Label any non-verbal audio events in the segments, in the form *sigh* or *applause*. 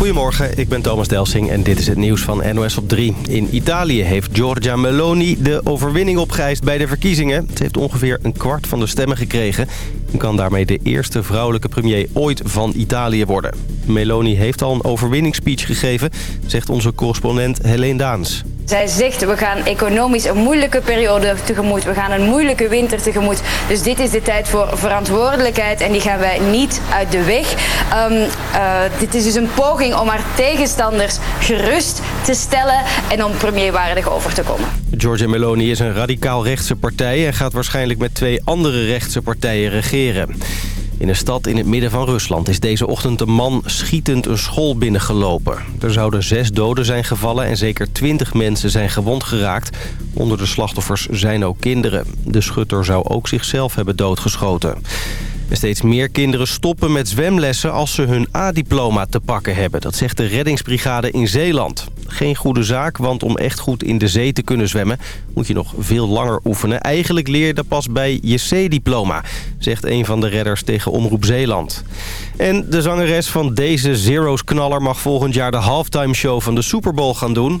Goedemorgen, ik ben Thomas Delsing en dit is het nieuws van NOS op 3. In Italië heeft Giorgia Meloni de overwinning opgeëist bij de verkiezingen. Het heeft ongeveer een kwart van de stemmen gekregen... en kan daarmee de eerste vrouwelijke premier ooit van Italië worden. Meloni heeft al een overwinningsspeech gegeven, zegt onze correspondent Helene Daans. Zij zegt, we gaan economisch een moeilijke periode tegemoet. We gaan een moeilijke winter tegemoet. Dus dit is de tijd voor verantwoordelijkheid en die gaan wij niet uit de weg. Um, uh, dit is dus een poging om haar tegenstanders gerust te stellen en om premierwaardig over te komen. Giorgia Meloni is een radicaal rechtse partij en gaat waarschijnlijk met twee andere rechtse partijen regeren. In een stad in het midden van Rusland is deze ochtend een man schietend een school binnengelopen. Er zouden zes doden zijn gevallen en zeker twintig mensen zijn gewond geraakt. Onder de slachtoffers zijn ook kinderen. De schutter zou ook zichzelf hebben doodgeschoten. Steeds meer kinderen stoppen met zwemlessen als ze hun A-diploma te pakken hebben. Dat zegt de reddingsbrigade in Zeeland. Geen goede zaak, want om echt goed in de zee te kunnen zwemmen... moet je nog veel langer oefenen. Eigenlijk leer je dat pas bij je C-diploma, zegt een van de redders tegen Omroep Zeeland. En de zangeres van deze Zero's knaller mag volgend jaar de halftime show van de Super Bowl gaan doen.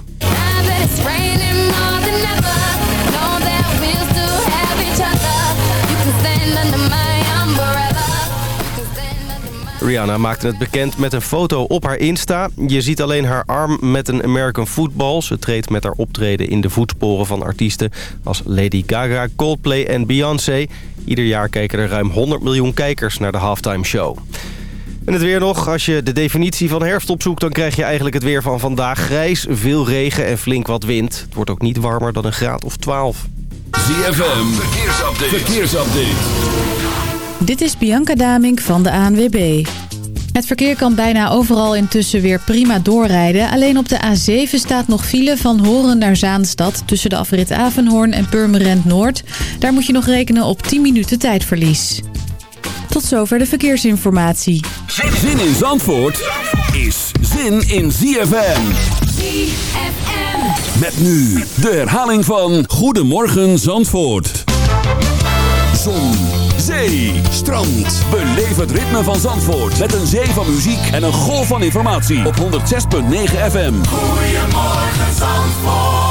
Rihanna maakte het bekend met een foto op haar Insta. Je ziet alleen haar arm met een American football. Ze treedt met haar optreden in de voetsporen van artiesten als Lady Gaga, Coldplay en Beyoncé. Ieder jaar kijken er ruim 100 miljoen kijkers naar de halftime show. En het weer nog. Als je de definitie van herfst opzoekt... dan krijg je eigenlijk het weer van vandaag. Grijs, veel regen en flink wat wind. Het wordt ook niet warmer dan een graad of 12. ZFM, verkeersupdate. verkeersupdate. Dit is Bianca Damink van de ANWB. Het verkeer kan bijna overal intussen weer prima doorrijden. Alleen op de A7 staat nog file van Horen naar Zaanstad... tussen de afrit Avenhoorn en Purmerend Noord. Daar moet je nog rekenen op 10 minuten tijdverlies. Tot zover de verkeersinformatie. Zin in Zandvoort is zin in ZFM. ZFM. Met nu de herhaling van Goedemorgen Zandvoort. Zon, zee, strand. Beleef het ritme van Zandvoort. Met een zee van muziek en een golf van informatie. Op 106.9 FM. Goedemorgen Zandvoort.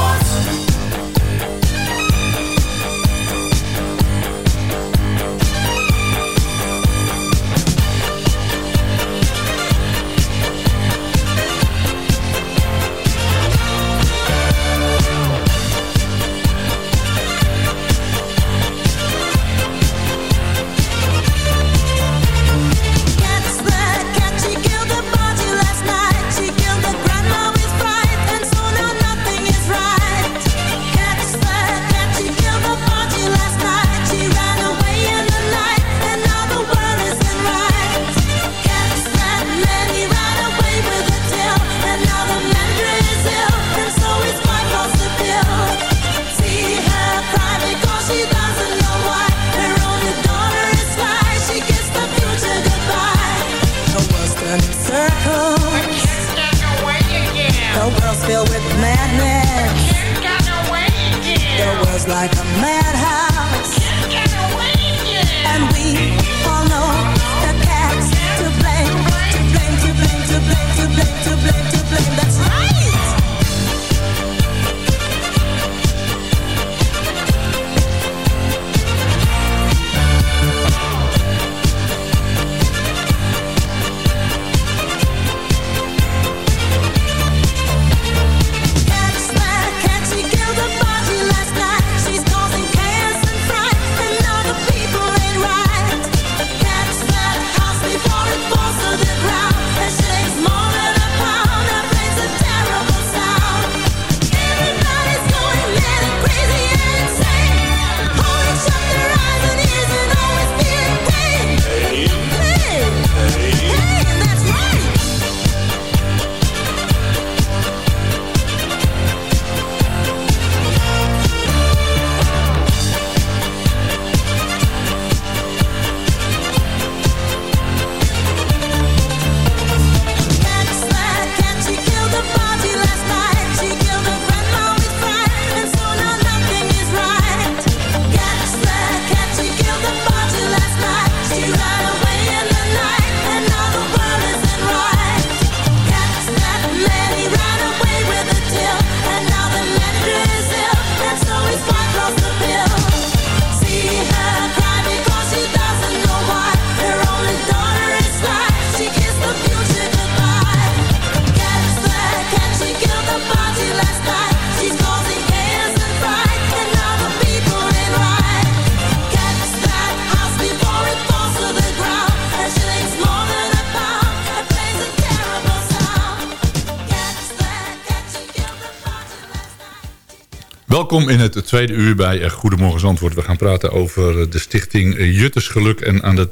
Welkom in het tweede uur bij Goedemorgen Zandvoort. We gaan praten over de stichting Juttersgeluk. En aan de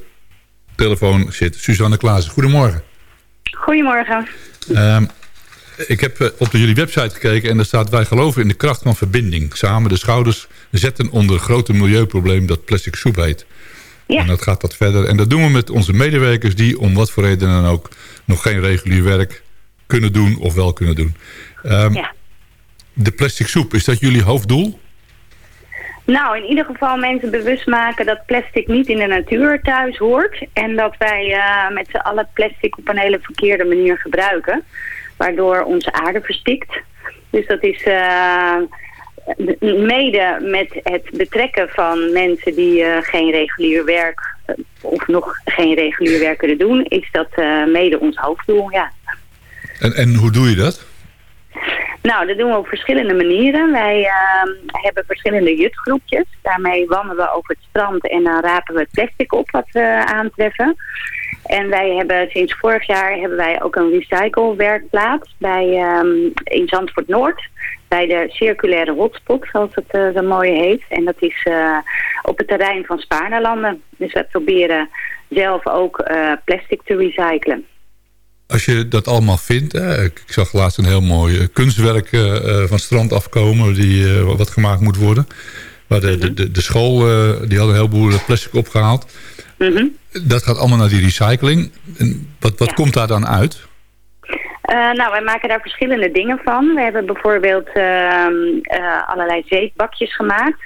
telefoon zit Suzanne Klaassen. Goedemorgen. Goedemorgen. Uh, ik heb op jullie website gekeken en daar staat... wij geloven in de kracht van verbinding. Samen de schouders zetten onder het grote milieuprobleem dat plastic soep heet. Ja. En dat gaat wat verder. En dat doen we met onze medewerkers die om wat voor reden dan ook... nog geen regulier werk kunnen doen of wel kunnen doen. Um, ja. De plastic soep, is dat jullie hoofddoel? Nou, in ieder geval mensen bewust maken dat plastic niet in de natuur thuis hoort. En dat wij uh, met z'n allen plastic op een hele verkeerde manier gebruiken. Waardoor onze aarde verstikt. Dus dat is uh, mede met het betrekken van mensen die uh, geen regulier werk... of nog geen regulier werk kunnen doen... is dat mede ons hoofddoel, ja. En, en hoe doe je dat? Nou, dat doen we op verschillende manieren. Wij uh, hebben verschillende jutgroepjes. Daarmee wandelen we over het strand en dan rapen we plastic op wat we aantreffen. En wij hebben sinds vorig jaar hebben wij ook een recyclewerkplaats bij, um, in Zandvoort Noord. Bij de circulaire hotspot, zoals het uh, zo mooi heet. En dat is uh, op het terrein van Spaarnelanden. Dus we proberen zelf ook uh, plastic te recyclen als je dat allemaal vindt... Hè, ik zag laatst een heel mooi eh, kunstwerk uh, van strand afkomen... Die, wat gemaakt moet worden. Waar de, de, de, de school, die had een heleboel plastic opgehaald. Mm -hmm. Dat gaat allemaal naar die recycling. En wat wat ja. komt daar dan uit? Uh, nou, wij maken daar verschillende dingen van. We hebben bijvoorbeeld uh, allerlei zeepbakjes gemaakt.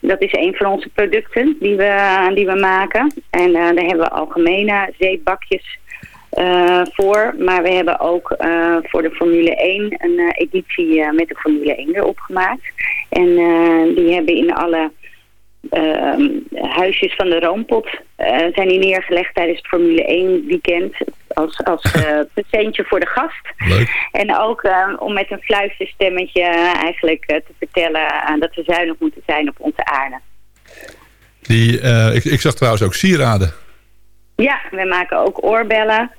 Dat is een van onze producten die we, die we maken. En daar hebben we algemene zeepbakjes voor. Maar we hebben ook uh, voor de Formule 1 een uh, editie met de Formule 1 erop gemaakt. En die hebben in alle ehm, huisjes van de Roompot zijn die neergelegd tijdens het Formule 1 weekend. Als, als *laughs* presentje voor de gast. Leuk. En ook om met een fluisterstemmetje eigenlijk te vertellen dat we zuinig moeten zijn op onze aarde. Die, ik, ik zag trouwens ook sieraden. Ja, we maken ook oorbellen.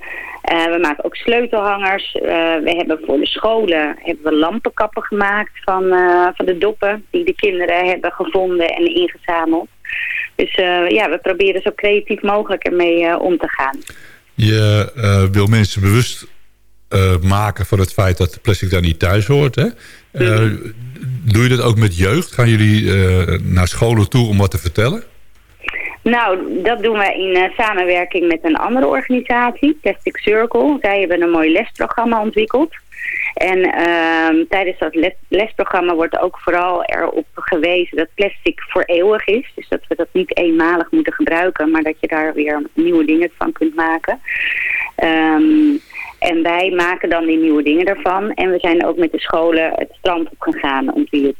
Uh, we maken ook sleutelhangers. Uh, we hebben voor de scholen hebben we lampenkappen gemaakt van, uh, van de doppen die de kinderen hebben gevonden en ingezameld. Dus ja, we proberen zo creatief mogelijk ermee om te gaan. Je wil mensen bewust maken van het feit dat plastic daar niet thuis hoort. Hè? Mm. Doe je dat ook met jeugd? Gaan jullie naar scholen toe om wat te vertellen? Nou, dat doen we in uh, samenwerking met een andere organisatie, Plastic Circle. Zij hebben een mooi lesprogramma ontwikkeld. En uh, tijdens dat lesprogramma wordt ook vooral erop gewezen dat plastic voor eeuwig is. Dus dat we dat niet eenmalig moeten gebruiken, maar dat je daar weer nieuwe dingen van kunt maken. Um, en wij maken dan die nieuwe dingen ervan. En we zijn ook met de scholen het strand op gegaan om te.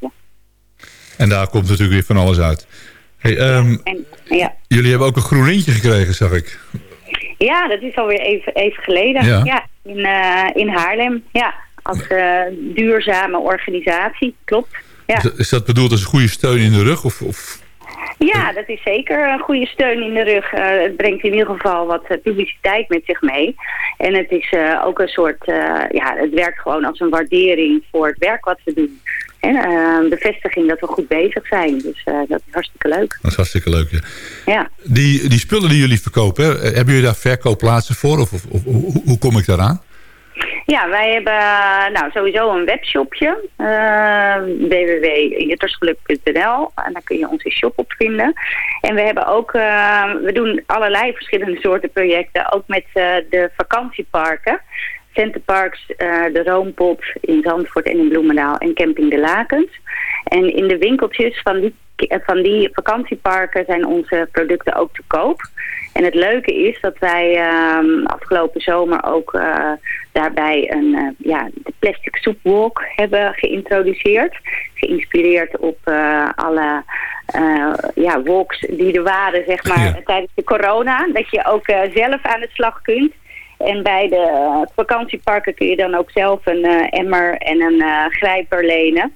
En daar komt natuurlijk weer van alles uit. Hey, um, en, ja. Jullie hebben ook een groen lintje gekregen, zag ik. Ja, dat is alweer even, even geleden. Ja, ja in, uh, in Haarlem. Ja, als uh, duurzame organisatie, klopt. Ja. Is, is, dat bedoeld als een goede steun in de rug? Of, of... Ja, dat is zeker een goede steun in de rug. Uh, het brengt in ieder geval wat publiciteit met zich mee. En het is ook een soort, ja, het werkt gewoon als een waardering voor het werk wat we doen. En uh, bevestiging dat we goed bezig zijn. Dus uh, dat is hartstikke leuk. Dat is hartstikke leuk, ja. ja. Die, die spullen die jullie verkopen, hebben jullie daar verkoopplaatsen voor? Of, of, of hoe, hoe, kom ik daaraan? Ja, wij hebben nou, sowieso een webshopje. Uh, www.juttersgeluk.nl En daar kun je onze shop op vinden. En we hebben ook, we doen allerlei verschillende soorten projecten. Ook met de vakantieparken. Centerparks, uh, de Roompot in Zandvoort en in Bloemendaal en Camping de Lakens. En in de winkeltjes van die, van die vakantieparken zijn onze producten ook te koop. En het leuke is dat wij uh, afgelopen zomer ook uh, daarbij een, uh, ja, de plastic soepwalk hebben geïntroduceerd. Geïnspireerd op alle ja, walks die er waren zeg maar, tijdens de corona. Dat je ook zelf aan de slag kunt. En bij de uh, vakantieparken kun je dan ook zelf een uh, emmer en een uh, grijper lenen.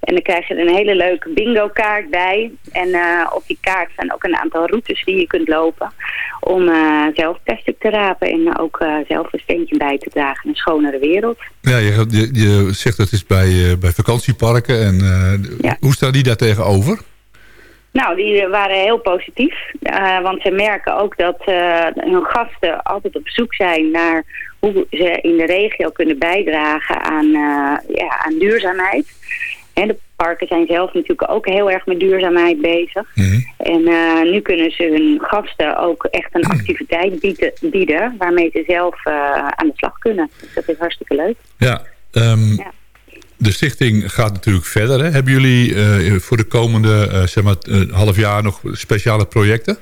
En dan krijg je er een hele leuke bingo kaart bij. En uh, op die kaart zijn ook een aantal routes die je kunt lopen. Om uh, zelf plastic te rapen en ook uh, zelf een steentje bij te dragen in een schonere wereld. Ja, je, je, je zegt dat is bij, bij vakantieparken. En, ja. Hoe staan die daar tegenover? Nou, die waren heel positief. want ze merken ook dat hun gasten altijd op zoek zijn naar hoe ze in de regio kunnen bijdragen aan, ja, aan duurzaamheid. En de parken zijn zelf natuurlijk ook heel erg met duurzaamheid bezig. Mhm. En nu kunnen ze hun gasten ook echt een activiteit bieden, bieden waarmee ze zelf aan de slag kunnen. Dus dat is hartstikke leuk. Ja, um, ja. De stichting gaat natuurlijk verder. Hè? Hebben jullie uh, voor de komende zeg maar, half jaar nog speciale projecten?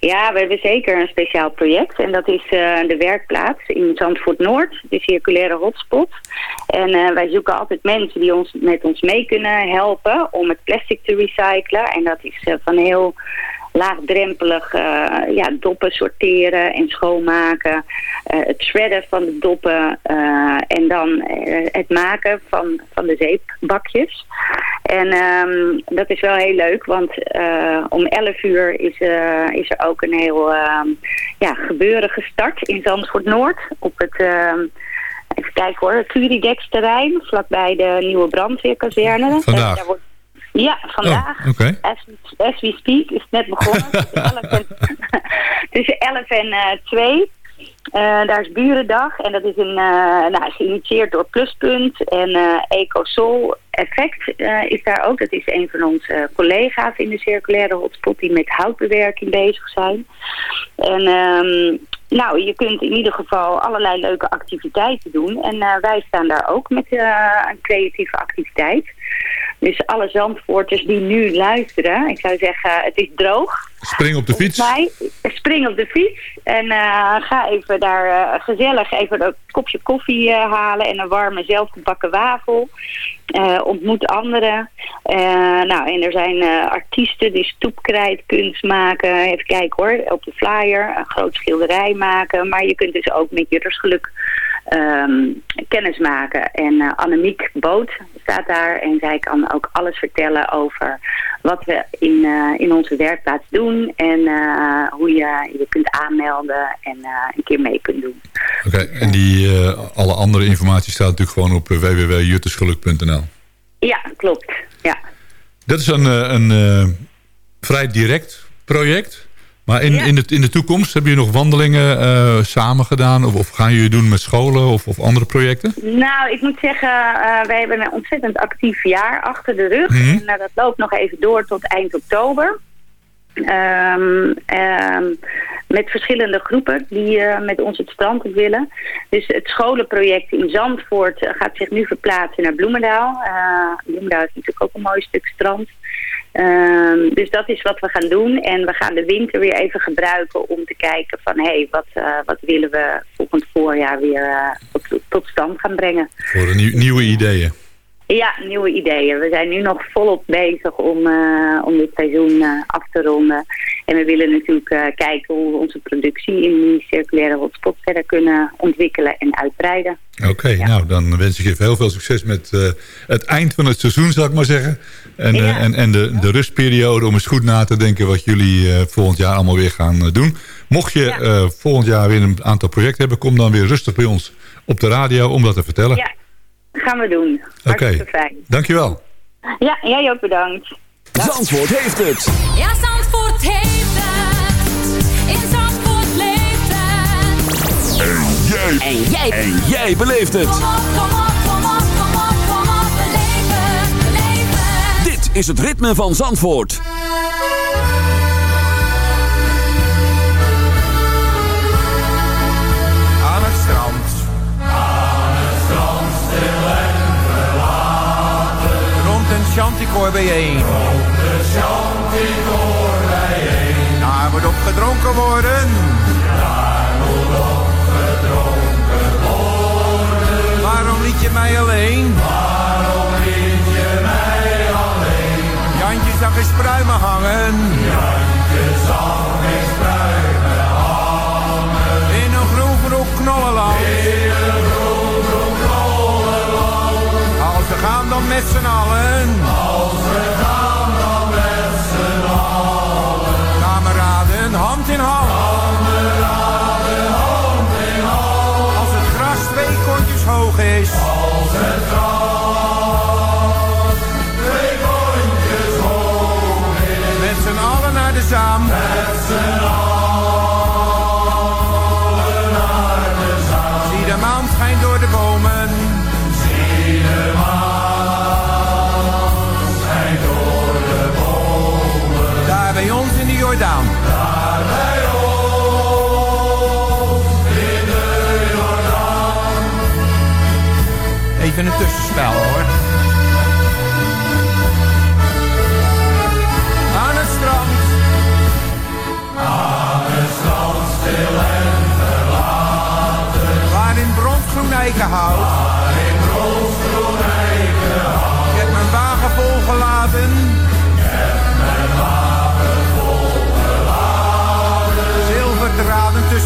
Ja, we hebben zeker een speciaal project. En dat is uh, de werkplaats in Zandvoort Noord, de circulaire hotspot. En uh, wij zoeken altijd mensen die ons met ons mee kunnen helpen om het plastic te recyclen. En dat is uh, van heel laagdrempelig uh, ja, doppen sorteren en schoonmaken. Uh, het shredden van de doppen uh, en dan het maken van, van de zeepbakjes. En um, dat is wel heel leuk, want om 11 uur is, is er ook een heel ja, gebeuren gestart in Zandvoort Noord op het... Even kijken hoor, het Curidex terrein, vlakbij de nieuwe brandweerkazerne. Vandaag. Daar wordt ja, vandaag. Oh, okay. as, as, we speak is het net begonnen. tussen 11 en, uh, 2. Uh, daar is Burendag en dat is een, uh, nou, geïnitieerd door Pluspunt en uh, EcoSol Effect is daar ook. Dat is een van onze collega's in de circulaire hotspot die met houtbewerking bezig zijn. En um, nou, je kunt in ieder geval allerlei leuke activiteiten doen. En wij staan daar ook met een creatieve activiteit. Dus alle Zandvoorters die nu luisteren, ik zou zeggen, het is droog. Spring op de fiets. Mij, spring op de fiets en uh, ga even daar uh, gezellig even een kopje koffie uh, halen en een warme zelfgebakken wafel. ontmoet anderen. nou, en er zijn artiesten die stoepkrijt, kunst maken. Even kijken hoor, op de flyer, een groot schilderij maken. Maar je kunt dus ook met Juttersgeluk um, kennis maken. En uh, Annemiek Boot staat daar en zij kan ook alles vertellen over wat we in, uh, in onze werkplaats doen en uh, hoe je je kunt aanmelden en een keer mee kunt doen. Oké, okay, en die, alle andere informatie staat natuurlijk gewoon op www.juttersgeluk.nl. Ja, klopt. Ja. Dat is een, een vrij direct project. Maar in, in, de, in de toekomst, hebben jullie nog wandelingen uh, samen gedaan? Of, of, gaan jullie doen met scholen of, of andere projecten? Nou, ik moet zeggen, uh, wij hebben een ontzettend actief jaar achter de rug. Mm -hmm. En uh, dat loopt nog even door tot eind oktober. Um, um, met verschillende groepen die met ons het strand op willen. Dus het scholenproject in Zandvoort gaat zich nu verplaatsen naar Bloemendaal. Bloemendaal is natuurlijk ook een mooi stuk strand. Um, dus dat is wat we gaan doen. En we gaan de winter weer even gebruiken om te kijken van... hé, hey, wat, uh, wat willen we volgend voorjaar weer tot, tot, stand gaan brengen. Voor nieuw, nieuwe ideeën. Ja, nieuwe ideeën. We zijn nu nog volop bezig om, uh, om dit seizoen af te ronden. En we willen natuurlijk kijken hoe we onze productie in die circulaire hotspot verder kunnen ontwikkelen en uitbreiden. Oké, okay, ja. nou dan wens ik je heel veel succes met het eind van het seizoen, zou ik maar zeggen. En, ja. en, en de, de rustperiode om eens goed na te denken wat jullie volgend jaar allemaal weer gaan doen. Mocht je ja. volgend jaar weer een aantal projecten hebben, kom dan weer rustig bij ons op de radio om dat te vertellen. Ja, gaan we doen. Oké, okay. dankjewel. Ja, jij ook bedankt. Dag. Zandvoort heeft het. Ja, Zandvoort heeft het. In Zandvoort leeft het. En jij. En jij. En jij beleeft het. Kom op, kom op. is het ritme van Zandvoort. Bijeen. Daar moet op gedronken worden. Daar moet op gedronken worden. Waarom liet je mij alleen? Waarom liet je mij Jantje zag eens pruimen hangen. Jantje zag eens pruimen hangen. In een groen groen knollenland. In een groen groen knollenland. Als we gaan dan met z'n allen.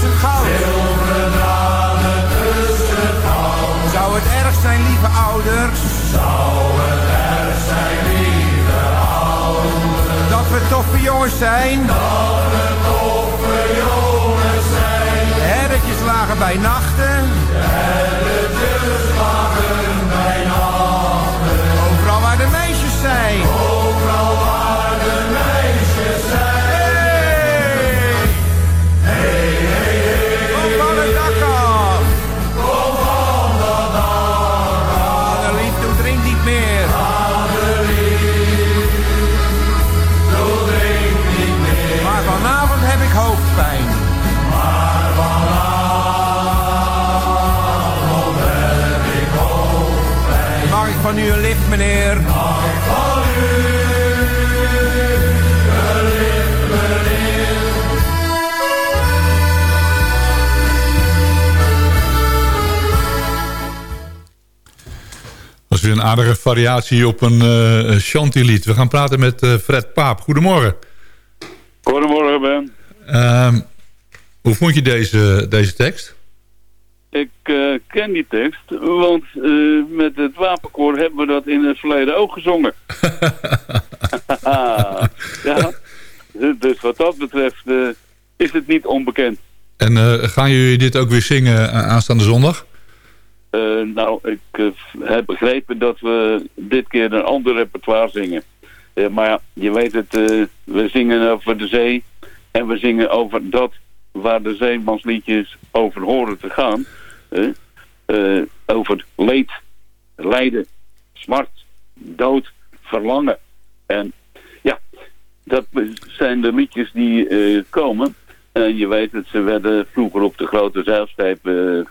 Zilverdraden tussen goud. Zilverdraden tussen goud. Zou het erg zijn, lieve ouders? Zou het erg zijn, lieve ouders? Dat we toffe jongens zijn? Dat we toffe jongens zijn. De herretjes lagen bij nachten. De herretjes lagen bij nachten. Overal waar de meisjes zijn. Aardige variatie op een eh Chanty-lied. We gaan praten met eh, Fred Paap. Goedemorgen. Goedemorgen Ben. Ehm, hoe vond je deze, deze tekst? Ik eh, ken die tekst, want met het wapenkoor hebben we dat in het verleden ook gezongen. *laughs* *laughs* ja, dus wat dat betreft is het niet onbekend. En gaan jullie dit ook weer zingen aanstaande zondag? Eh, nou, ik eh, heb begrepen dat we dit keer een ander repertoire zingen. Eh, maar je weet het, we zingen over de zee en we zingen over dat waar de zeemansliedjes over horen te gaan. Over leed, lijden, smart, dood, verlangen. En ja, dat zijn de liedjes die komen. En je weet het, ze werden vroeger op de grote zeilschepen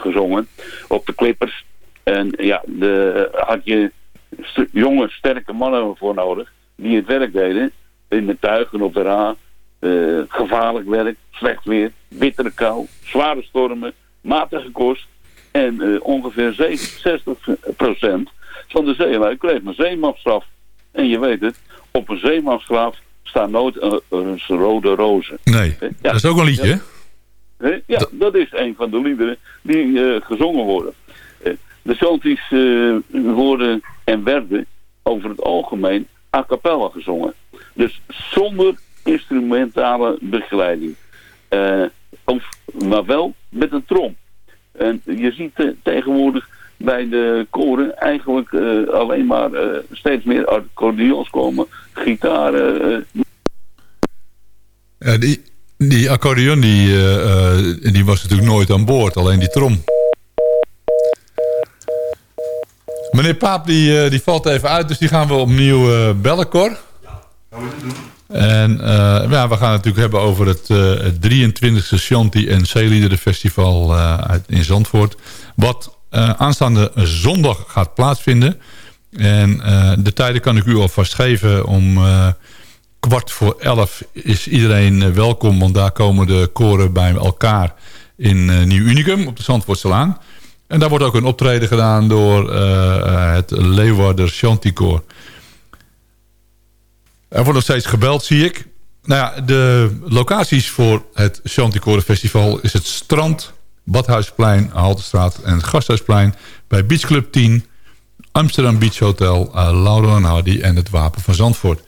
gezongen. Op de klippers. En ja, de, had je st- jonge, sterke mannen voor nodig. Die het werk deden. In de tuigen op de ra. eh, gevaarlijk werk, slecht weer, bittere kou, zware stormen, matige kost. En eh, ongeveer 60% van de zeelui kreeg een zeemansstraf. En je weet het, op een zeemansgraf staan nooit een, een rode rozen. Nee, Ja. dat is ook een liedje, hè? Ja, dat is een van de liederen die eh, gezongen worden. Eh, de Santis eh, worden en werden over het algemeen a cappella gezongen. Dus zonder instrumentale begeleiding. Of, maar wel met een trom. En je ziet tegenwoordig bij de koren eigenlijk alleen maar steeds meer accordeons komen. Gitaren, Ja, die, die accordeon die, eh, eh, die was natuurlijk nooit aan boord, alleen die trom. Meneer Paap die, eh, die valt even uit, dus die gaan we opnieuw eh bellen, Cor. En eh, ja, we gaan het natuurlijk hebben over het, eh, het 23e Shanti en Zeeliederenfestival uit, in Zandvoort. Wat aanstaande zondag gaat plaatsvinden. En de tijden kan ik u alvast geven. Om kwart voor elf is iedereen eh, welkom. Want daar komen de koren bij elkaar in eh, Nieuw Unicum op de Zandvoortselaan. En daar wordt ook een optreden gedaan door eh, het Leeuwarder Chanticoor. Er wordt nog steeds gebeld, zie ik. Nou ja, de locaties voor het Chanticoren Festival is het Strand, Badhuisplein, Haltestraat en Gasthuisplein bij Beach Club 10, Amsterdam Beach Hotel, uh, Lauro en Hardy en het Wapen van Zandvoort.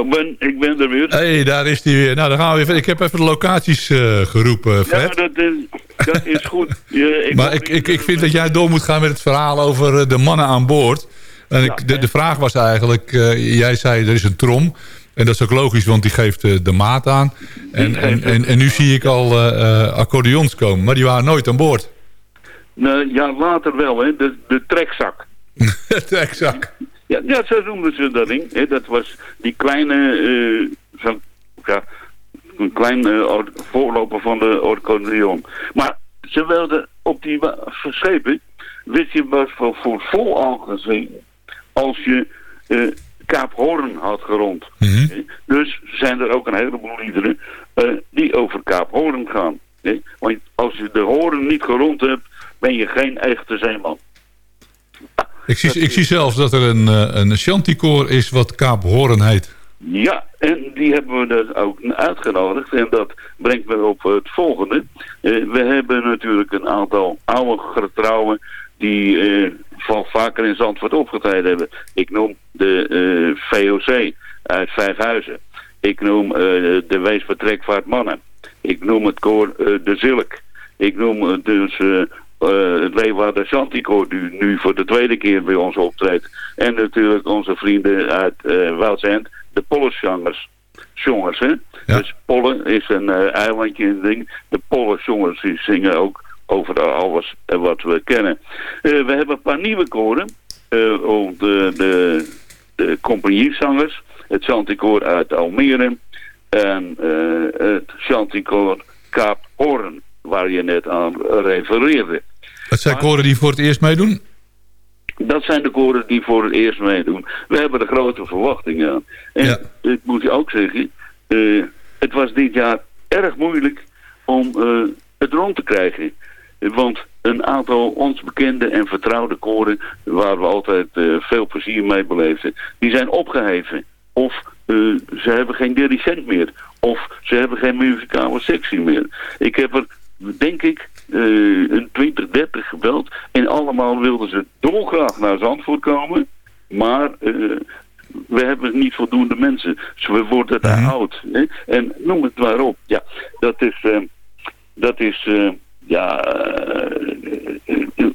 Ik ben, ik ben er weer. Hé, hey, daar is hij weer. Nou, dan gaan we weer. Ik heb even de locaties eh, geroepen, Ja, Fred. dat is, dat is goed. *laughs* Je, ik maar ik, ik, ik vind dat jij door moet gaan met het verhaal over eh, de mannen aan boord. En ik, de, de vraag was eigenlijk, eh, jij zei er is een trom. En dat is ook logisch, want die geeft de maat aan. En, en, en, en nu zie ik al accordeons komen, maar die waren nooit aan boord. Nou, ja, later wel, hè. De, de trekzak. *laughs* exact. Ja, ja, zo noemden ze dat ding. Hè. Dat was die kleine, zo, ja, een klein eh, or- voorloper van de accordeon. Maar ze werden op die wa- schepen, wist je wat voor, voor vol aangezien als je eh, Kaap Hoorn had gerond. Mhm. Dus zijn er ook een heleboel liederen die over Kaap Hoorn gaan. Want als je de Hoorn niet gerond hebt, ben je geen echte zeeman. Ik zie, ik zie zelfs dat er een, eh, een is wat Kaap Hoorn heet. Ja, en die hebben we dus ook uitgenodigd. En dat brengt me op het volgende. Eh, we hebben natuurlijk een aantal oude getrouwen die eh, van vaker in Zandvoort opgetreden hebben. Ik noem de VOC uit Vijfhuizen. Ik noem de Weesvertrekvaart Mannen. Ik noem het koor De Zilk. Ik noem dus eh, het Leeuwarden Chanticoor die nu voor de tweede keer bij ons optreedt. En natuurlijk onze vrienden uit Woudsend, de Pollenzangers. Zongers, hè? Ja. Dus Pollen is een eh, eilandje in ding. De Pollenzongers die zingen ook over alles wat we kennen. We hebben een paar nieuwe koren. Eh, op de, de, de compagniezangers. Het Chanticoor uit Almere. En het Chanticoor Kaap Hoorn. Waar je net aan refereerde. Dat zijn koren die voor het eerst meedoen? Dat zijn de koren die voor het eerst meedoen. We hebben er grote verwachtingen aan. En Ja. ik moet je ook zeggen, eh, het was dit jaar erg moeilijk om eh, het rond te krijgen. Want een aantal ons bekende en vertrouwde koren, waar we altijd eh, veel plezier mee beleefden, die zijn opgeheven. Of ze hebben geen dirigent meer. Of ze hebben geen muzikale sectie meer. Ik heb er, denk ik, eh, een 20, 30 gebeld. En allemaal wilden ze dolgraag naar Zandvoort komen. Maar eh, we hebben niet voldoende mensen. Dus we worden daar Mhm. oud. Hè? En noem het maar op. Ja, dat is... eh, dat is... eh, ja,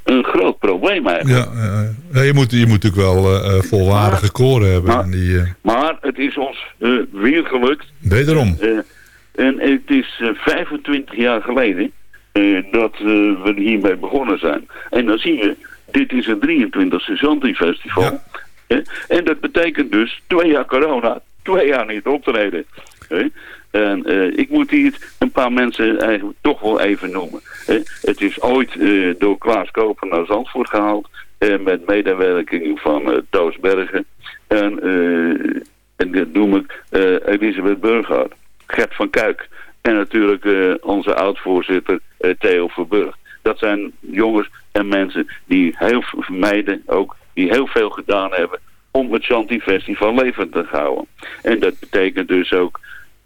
een- groot probleem eigenlijk. Ja, ja, je, moet, je moet natuurlijk wel volwaardige koren hebben. Maar- die, Maar het is ons weer gelukt wederom. En het is eh, 25 jaar geleden dat eh, we hiermee begonnen zijn. En dan zie je, dit is het 23e Zanti Festival. Ja. Eh, en dat betekent dus twee jaar corona, twee jaar niet optreden. Eh, en eh, ik moet hier een paar mensen eigenlijk toch wel even noemen. Eh, het is ooit eh, door Klaas Koper naar Zandvoort gehaald. eh, met medewerking van eh, Toos Bergen. En, eh, en dat noem ik eh, Elisabeth Burghardt. Gert van Kuik. En natuurlijk eh, onze oud-voorzitter eh, Theo Verburg. Dat zijn jongens en mensen die heel meiden ook, die heel veel gedaan hebben om het Shanti Festival levend te houden. En dat betekent dus ook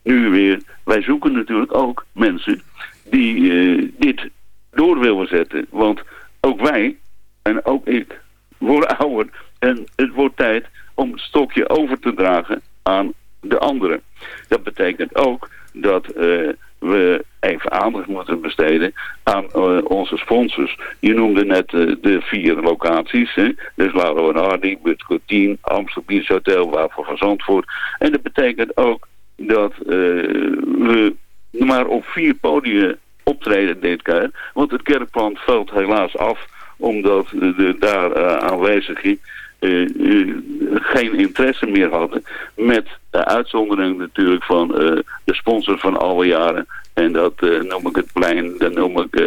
nu weer, wij zoeken natuurlijk ook mensen die eh, dit door willen zetten. Want ook wij, en ook ik, worden *laughs* ouder. En het wordt tijd om het stokje over te dragen aan de anderen. Dat betekent ook dat eh, we even aandacht moeten besteden aan eh, onze sponsors. Je noemde net eh, de vier locaties. Hè? Dus Lauro en Hardy, Butskotien, Amsterdam Beach Hotel, Wapen van Zandvoort. En dat betekent ook dat we maar op vier podium optreden dit keer. Want het kerkplan valt helaas af omdat de daar aanwezigen uh, geen interesse meer hadden. Met de uitzondering natuurlijk van de sponsor van alle jaren. En dat noem ik het plein, dan noem ik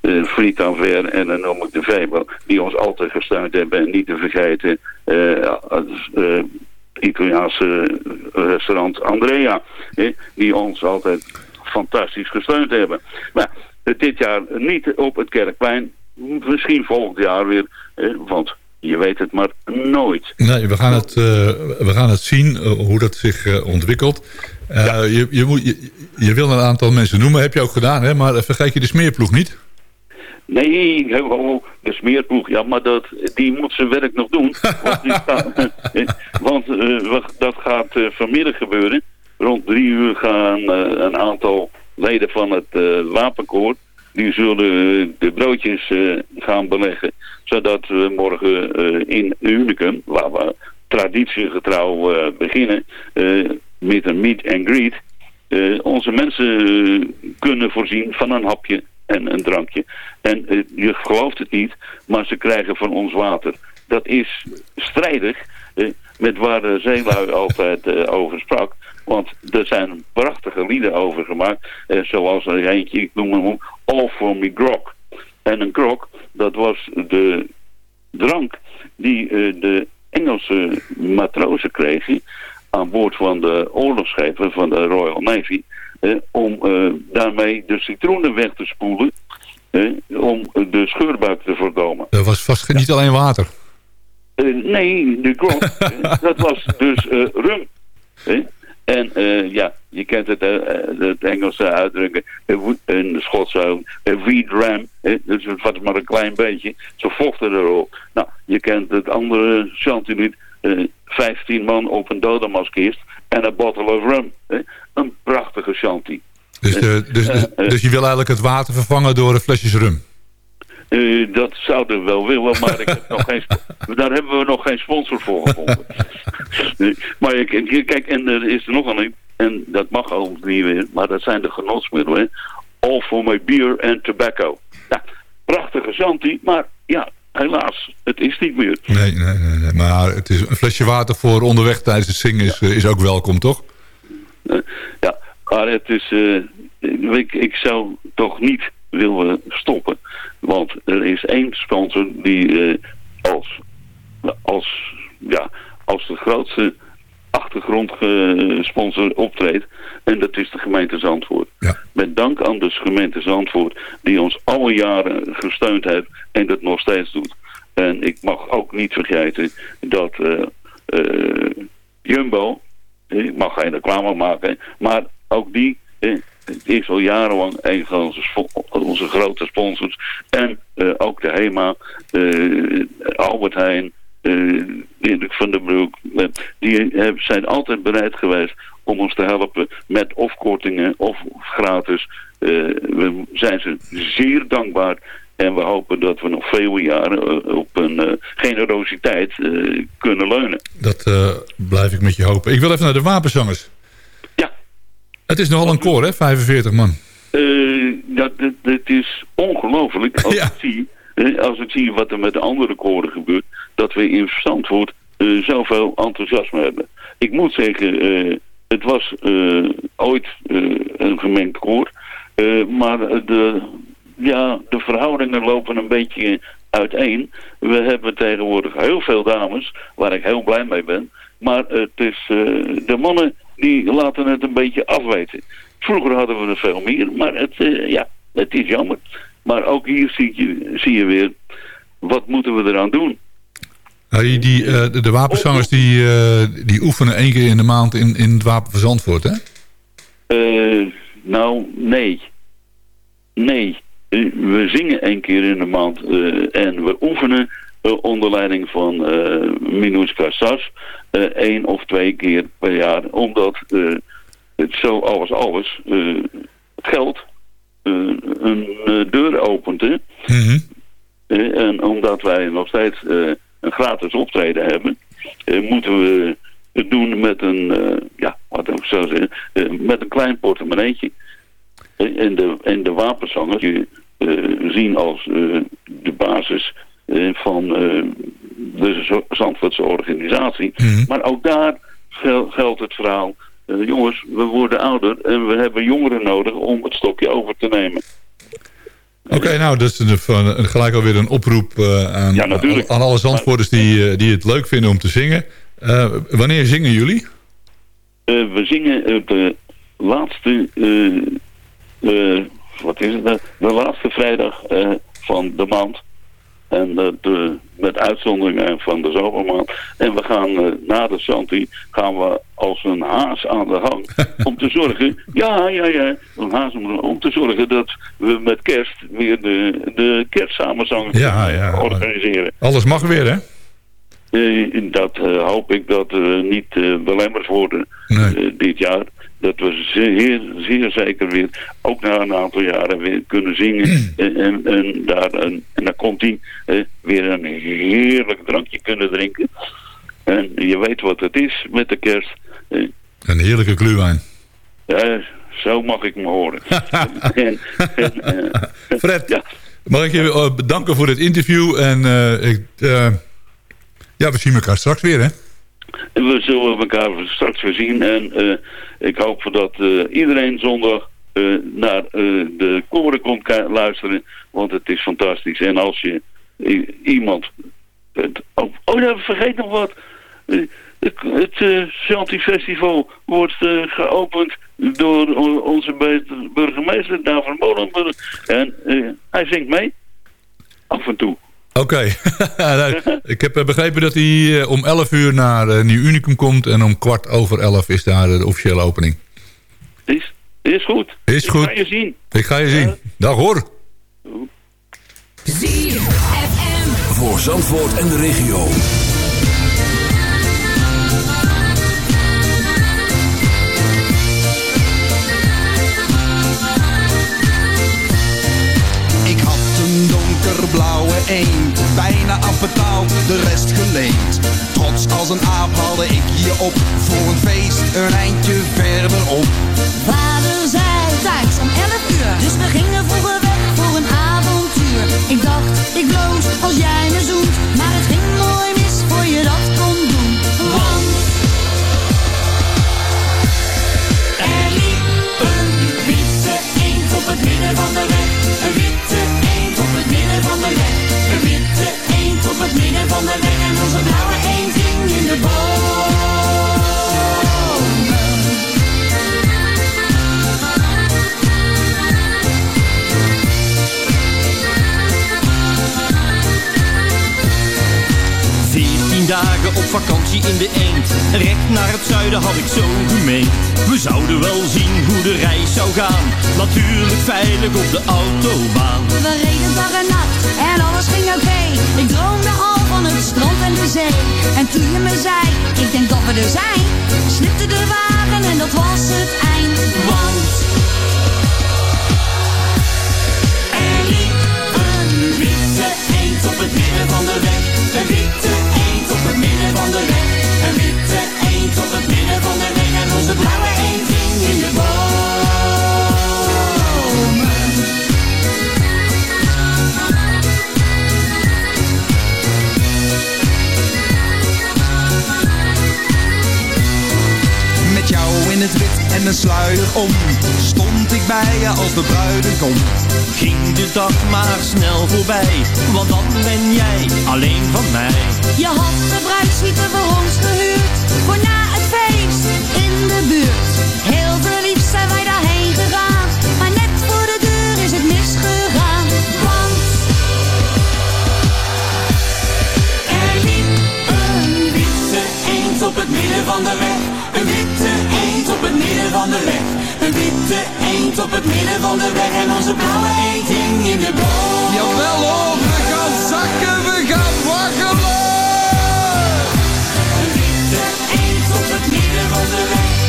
uh, Friet en dan noem ik de Vebo. Die ons altijd gesteund hebben en niet te vergeten uh, Italiaanse restaurant Andrea. die ons altijd fantastisch gesteund hebben. Maar dit jaar niet op het Kerkplein. Misschien volgend jaar weer. want je weet het maar nooit. Nee, we gaan het, uh, we gaan het zien uh, hoe dat zich uh, ontwikkelt. Ja. je, je, moet, je, je, wil een aantal mensen noemen, heb je ook gedaan, hè? maar vergeet je de smeerploeg niet? Nee, *laughs* de smeerploeg, ja, maar dat, die moet zijn werk nog doen. want *laughs* gaat, *laughs* want dat gaat vanmiddag gebeuren. Rond drie uur gaan een aantal leden van het wapenkoor... die zullen de broodjes gaan beleggen zodat we morgen uh, in Unicum, waar we traditiegetrouw beginnen, met een meet and greet, onze mensen kunnen voorzien van een hapje en een drankje. En je gelooft het niet, maar ze krijgen van ons water. Dat is strijdig met waar de zeelui *laughs* altijd over sprak. Want er zijn prachtige lieden over gemaakt. zoals er eentje, ik noem hem All For Me Grog. En een grog, dat was de drank die eh, de Engelse matrozen kregen aan boord van de oorlogsschepen van de Royal Navy. eh, om eh, daarmee de citroenen weg te spoelen. eh, om de scheurbuik te voorkomen. Dat was vast niet alleen water. Eh, nee, de grog, *laughs* dat was dus eh, rum. En eh, ja, je kent het, eh, het Engelse uitdrukken, wo- en de Schotse weed ram, dus was maar een klein beetje, ze vochten erop. Nou, je kent het andere chantilly, eh 15 man op een dodenmaskist en een bottle of rum. hè. Een prachtige chanty. Dus, de, dus, dus, dus je wil eigenlijk het water vervangen door een flesjes rum. Eh, dat zouden we wel willen, maar ik heb nog geen, *laughs* daar hebben we nog geen sponsor voor gevonden. Nee, *laughs* maar ik, kijk, en er is er nog een, en dat mag ook niet meer, maar dat zijn de genotsmiddelen. All for my beer and tobacco. Ja, prachtige Santi, maar ja, helaas, het is niet meer. Nee, nee, nee, nee. Maar het is een flesje water voor onderweg tijdens het zingen is, eh, is ook welkom, toch? Eh, ja, maar het is, eh, ik, ik zou toch niet willen stoppen. Want er is één sponsor die eh, als, als, ja, als de grootste achtergrondsponsor optreedt. En dat is de gemeente Zandvoort. Ja. Met dank aan de gemeente Zandvoort die ons alle jaren gesteund heeft en dat nog steeds doet. En ik mag ook niet vergeten dat eh, eh, Jumbo, ik mag geen reclame maken, maar ook die eh, is al jarenlang een van onze, onze grote sponsors. En eh, ook de HEMA, eh, Albert Heijn, Dirk van den Broek, die zijn altijd bereid geweest om ons te helpen met of kortingen of gratis. We zijn ze zeer dankbaar en we hopen dat we nog vele jaren op een generositeit kunnen leunen. Dat blijf ik met je hopen. Ik wil even naar de wapenzangers. Het is nogal een koor, hè? 45 man. Eh, dat, dat, dat is ongelooflijk als, *laughs* Ja. ik zie, eh, als ik zie wat er met de andere koren gebeurt. Dat we in Zandvoort eh zoveel enthousiasme hebben. Ik moet zeggen, het was ooit een gemengd koor. maar de, ja, de verhoudingen lopen een beetje uiteen. We hebben tegenwoordig heel veel dames, waar ik heel blij mee ben. Maar het is, de mannen die laten het een beetje afweten. Vroeger hadden we er veel meer, maar het, eh, ja, het is jammer. Maar ook hier zie je, zie je weer, wat moeten we eraan doen? Nou, die, die, eh, de, de wapenzangers die, eh, die oefenen één keer in de maand in, in het Wapen van Zandvoort, hè? Nou, nee. Nee. We zingen één keer in de maand en we oefenen onder leiding van eh Minutska Sas eh, één of twee keer per jaar. Omdat eh, het zo alles alles eh, het geld eh, een eh, deur opent. Eh, en omdat wij nog steeds eh, een gratis optreden hebben, eh, moeten we het doen met een, eh, ja, wat ik zou zeggen, eh, met een klein portemonneetje. Eh, en, de, en de wapenzangers die, eh, zien als eh, de basis eh, van eh, de Zandvoortse organisatie. Mhm. Maar ook daar gel- geldt het verhaal. eh, jongens, we worden ouder en we hebben jongeren nodig om het stokje over te nemen. Oké, nou, dat is een, van- een- gelijk alweer een oproep eh, aan, Ja, natuurlijk. aan alle Zandvoorters die, eh, die het leuk vinden om te zingen. Eh, wanneer zingen jullie? Eh, we zingen op de laatste, eh, eh, wat is het, de laatste vrijdag eh, van de maand. En eh, met uitzondering van de zomermaand. En we gaan eh, na de Santi gaan we als een haas aan de gang. *laughs* om te zorgen, ja, ja, ja, een haas om, om te zorgen dat we met kerst weer de, de kerstsamenzang Ja, ja. organiseren. Alles mag weer, hè? Eh, dat hoop ik dat we niet belemmerd worden Nee. dit jaar. Dat we zeer, zeer zeker weer, ook na een aantal jaren, weer kunnen zingen. *clears throat* en, en, en daar, een, en dan komt hij weer een heerlijk drankje kunnen drinken. En je weet wat het is met de kerst. Eh, Een heerlijke gluwijn. ja, zo mag ik me horen. *laughs* en, eh, Fred, ja, mag ik je eh, bedanken voor dit interview. En eh, ik, ja, we zien elkaar straks weer, hè? We zullen elkaar straks weer zien. En eh, ik hoop dat eh, iedereen zondag eh, naar de koren komt luisteren. want het is fantastisch. En als je iemand... Het, oh, oh, ja, vergeet nog wat. Het, het Chanty Festival wordt geopend door onze burgemeester David Molenburg. En hij zingt mee. Af en toe. Oké. *laughs* Nee, ik heb eh, begrepen dat hij eh, om 11 uur naar eh, Nieuw Unicum komt... en om kwart over 11 is daar de officiële opening. Is, is goed. Is Ik ga je zien. Ik ga je zien. Dag hoor. ZFM. Voor Zandvoort en de regio. Eend, bijna afbetaald, de rest geleend. Trots als een aap haalde ik je op, voor een feest een eindje verderop. Dag maar snel voorbij. Want dan ben jij alleen van mij. Je had de voor ons gehuurd op het midden van de weg En onze blauwe eend hing in de boom Jawel hoor, we gaan zakken, we gaan waggelen. Een witte eend op het midden van de weg.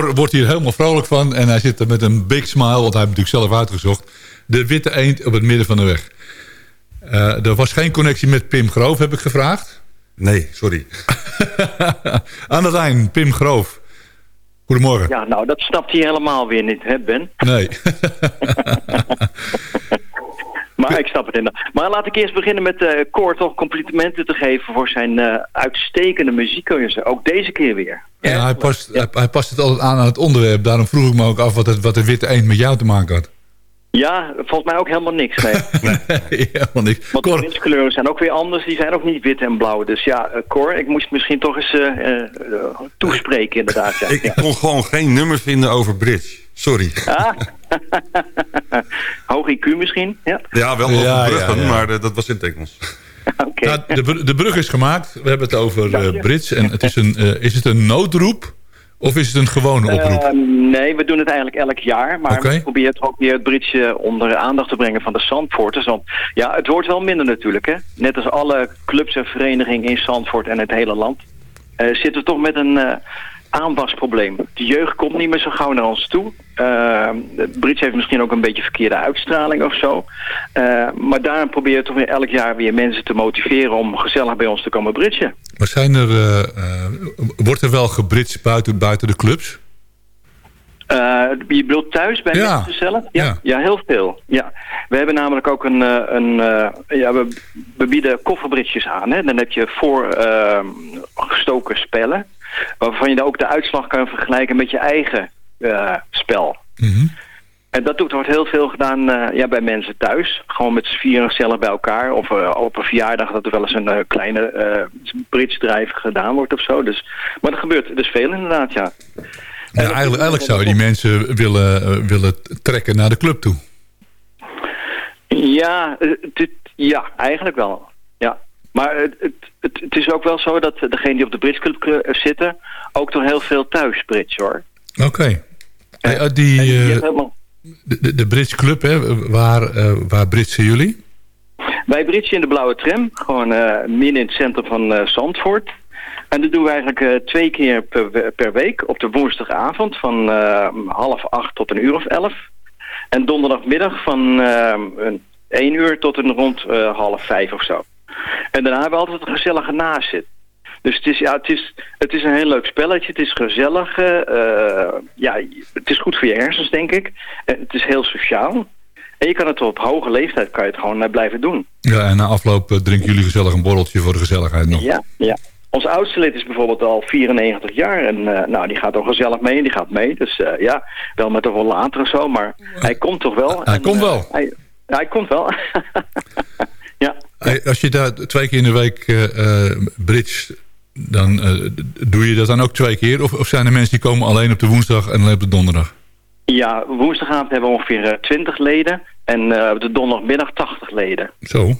Cor wordt hier helemaal vrolijk van en hij zit er met een big smile, want hij heeft natuurlijk zelf uitgezocht. De witte eend op het midden van de weg. Eh, er was geen connectie met Pim Groof, heb ik gevraagd. Nee, sorry. *laughs* Aan de lijn, Pim Groof. Goedemorgen. Ja, nou, dat snapt hij helemaal weer niet, hè Ben? Nee. *laughs* *laughs* maar ik snap het inderdaad. Maar laat ik eerst beginnen met eh Cor toch complimenten te geven voor zijn eh, uitstekende muziekkeuze. Ook deze keer weer. Ja, hij, past, hij, hij past het altijd aan aan het onderwerp. Daarom vroeg ik me ook af wat, het, wat de witte eend met jou te maken had. Ja, volgens mij ook helemaal niks. Nee. *laughs* helemaal niks. Want de windkleuren zijn ook weer anders. Die zijn ook niet wit en blauw. Dus ja, eh, Cor, ik moest misschien toch eens eh, eh, eh, toespreken inderdaad. Ja. Ik Ja. kon gewoon geen nummer vinden over Bridge. Sorry. Ah. *laughs* Hoog IQ misschien? Ja. Ja, wel over Ja, bruggen, ja, ja. maar eh, dat was in het Engels. *laughs* Oké. Nou, de, de brug is gemaakt. We hebben het over eh, Brits. En het is, een, eh, is het een noodroep of is het een gewone oproep? Eh, nee, we doen het eigenlijk elk jaar. Maar we proberen het ook weer het bridge onder aandacht te brengen van de Zandvoorters. Want ja, het wordt wel minder natuurlijk. Hè? Net als alle clubs en verenigingen in Zandvoort en het hele land. eh, zitten we toch met een, eh, aanpasprobleem. De jeugd komt niet meer zo gauw naar ons toe. Uh, bridge heeft misschien ook een beetje verkeerde uitstraling of zo. Uh, maar daarom proberen we toch weer elk jaar weer mensen te motiveren om gezellig bij ons te komen bridgen. Maar zijn er, uh, wordt er wel gebridged buiten, buiten de clubs? Uh, je bedoelt thuis bij ja. mensen zelf? Ja, Ja. ja. heel veel. Ja. We hebben namelijk ook een... eh, een eh, ja, we, we bieden kofferbridges aan. Hè. Dan heb je voor eh, gestoken spellen. Waarvan je dan ook de uitslag kan vergelijken met je eigen eh, spel. En dat doet, wordt heel veel gedaan eh, ja, bij mensen thuis. Gewoon met z'n vieren gezellig bij elkaar. Of eh, op een verjaardag dat er wel eens een kleine bridge gedaan wordt of zo. Dus, maar er gebeurt dus veel inderdaad, ja. Ja, eigenlijk, eigenlijk zou je die mensen willen, willen trekken naar de club toe. Ja, dit, ja eigenlijk wel. Maar het, het, het, is ook wel zo dat degenen die op de Brits Club eh, zitten... ook toch heel veel thuis bridge, hoor. Oké. Eh, die, eh, helemaal- de, de, de Brits Club, hè, waar, eh waar britsen jullie? Wij bridgen in de blauwe tram, gewoon midden in het centrum van Zandvoort. En dat doen we eigenlijk twee keer per, per week op de woensdagavond van half acht tot een uur of elf. En donderdagmiddag van een, één uur tot een rond half vijf of zo. En daarna hebben we altijd een gezellige nazit. Dus het is, ja, het, is, het is een heel leuk spelletje. Het is gezellig. eh, eh, ja, het is goed voor je hersens, denk ik. En het is heel sociaal. En je kan het op hoge leeftijd kan je het gewoon eh, blijven doen. Ja, en na afloop drinken jullie gezellig een borreltje voor de gezelligheid nog. Ja, ja. Ons oudste lid is bijvoorbeeld al 94 jaar. En nou, die gaat toch gezellig mee en die gaat mee. Dus ja, wel met een rollator of zo. Maar hij komt toch wel. Hij En, komt wel. hij, hij komt wel. *laughs* Hey, als je daar twee keer in de week eh eh, bridge, dan eh, doe je dat dan ook twee keer? Of, of zijn er mensen die komen alleen op de woensdag en alleen op de donderdag? ja, woensdagavond hebben we ongeveer eh, 20 leden. En op de donderdagmiddag 80 leden. Zo.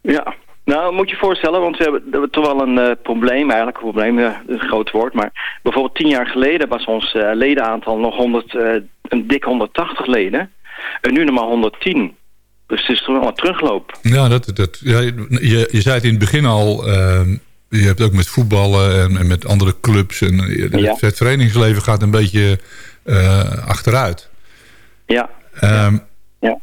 Ja, nou moet je je voorstellen, want we hebben, toch wel een probleem, eigenlijk een probleem, een groot woord, maar bijvoorbeeld tien jaar geleden was ons eh, ledenaantal nog 100, eh, een dik 180 leden en nu nog maar 110. Dus het is toch wel een terugloop. Ja, dat, dat, ja je, je zei het in het begin al, eh, je hebt ook met voetballen en, en met andere clubs. En, eh, Ja. het, verenigingsleven gaat een beetje eh, achteruit. Ja. Ehm, Ja.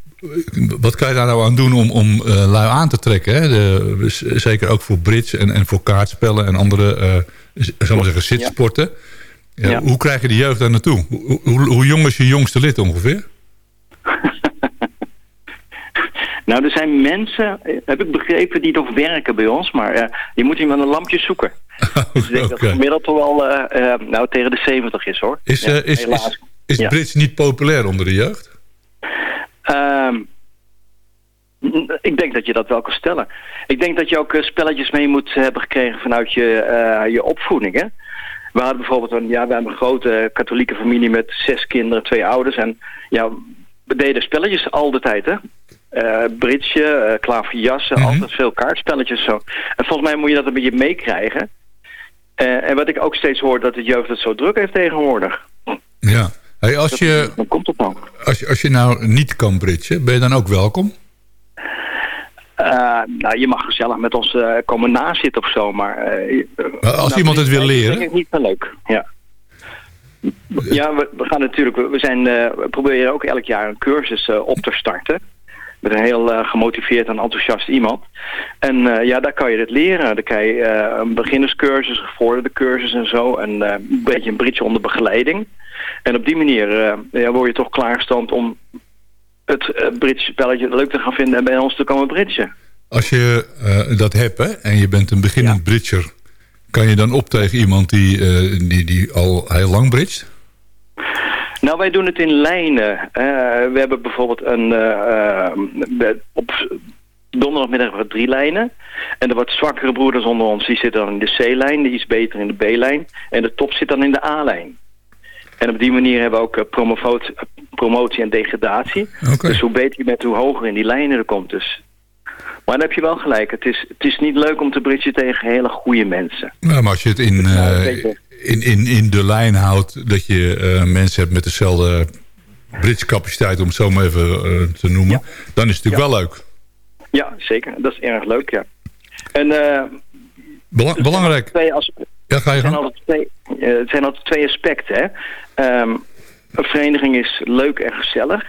Wat kan je daar nou aan doen om, om eh, lui aan te trekken? Hè? De, z- zeker ook voor bridge en, en voor kaartspellen en andere, zal maar zeggen, zitsporten. Ja, Ja. Hoe krijg je de jeugd daar naartoe? Hoe, hoe, hoe jong is je jongste lid ongeveer? *laughs* Nou, er zijn mensen, eh, heb ik begrepen, die toch werken bij ons, maar eh, je moet iemand een lampje zoeken. *laughs* Dus ik denk dat het gemiddeld toch wel eh, nou, tegen de 70 is hoor. Is, Ja, is, helaas. is, is Ja. bridge niet populair onder de jeugd? Ehm, ik denk dat je dat wel kan stellen. Ik denk dat je ook spelletjes mee moet hebben gekregen vanuit je, je opvoeding. Hè? We hadden bijvoorbeeld een, ja, we hebben een grote katholieke familie met zes kinderen, twee ouders. En ja, we deden spelletjes al de tijd, hè. Eh bridge, eh klaverjassen, Mhm. altijd veel kaartspelletjes zo. En volgens mij moet je dat een beetje meekrijgen. Eh, en wat ik ook steeds hoor, dat de jeugd het zo druk heeft tegenwoordig. Ja. Hey, als, je, Dan komt het dan. als, je, als je nou niet kan bridgen, ben je dan ook welkom? Nou, je mag gezellig met ons eh, komen nazitten of zo, maar... als nou, iemand het wil dat leren? vind ik niet zo leuk, ja. Ja, we, we gaan natuurlijk... We, zijn, we proberen ook elk jaar een cursus op te starten. Met een heel eh, gemotiveerd en enthousiast iemand. En eh, ja, daar kan je het leren. Dan kan je eh, een beginnerscursus, gevorderde cursus en zo. En een beetje een bridge onder begeleiding. En op die manier ja, word je toch klaargestand om het bridge spelletje leuk te gaan vinden en bij ons te komen bridgen. Als je dat hebt hè, en je bent een beginnend bridger... kan je dan op tegen iemand die, die, die al heel lang bridgt? Nou, wij doen het in lijnen. Eh, we hebben bijvoorbeeld een... eh, eh, op donderdagmiddag hebben we drie lijnen. En er wat zwakkere broeders onder ons, die zitten dan in de C-lijn. Die is beter in de B-lijn. En de top zit dan in de A-lijn. En op die manier hebben we ook promotie en degradatie. Dus hoe beter je bent, hoe hoger in die lijnen er komt. Dus. Maar dan heb je wel gelijk. Het is, het is niet leuk om te bridgen tegen hele goede mensen. Nou, maar als je het in. In, in, in de lijn houdt... dat je eh, mensen hebt met dezelfde bridgecapaciteit... om het zo maar even eh, te noemen... dan is het natuurlijk wel leuk. Ja, zeker. Dat is erg leuk, ja. En eh, Bela- belangrijk. twee as- Ja, ga je Het zijn altijd twee, het zijn altijd twee aspecten. Hè? Ehm, een vereniging is leuk en gezellig.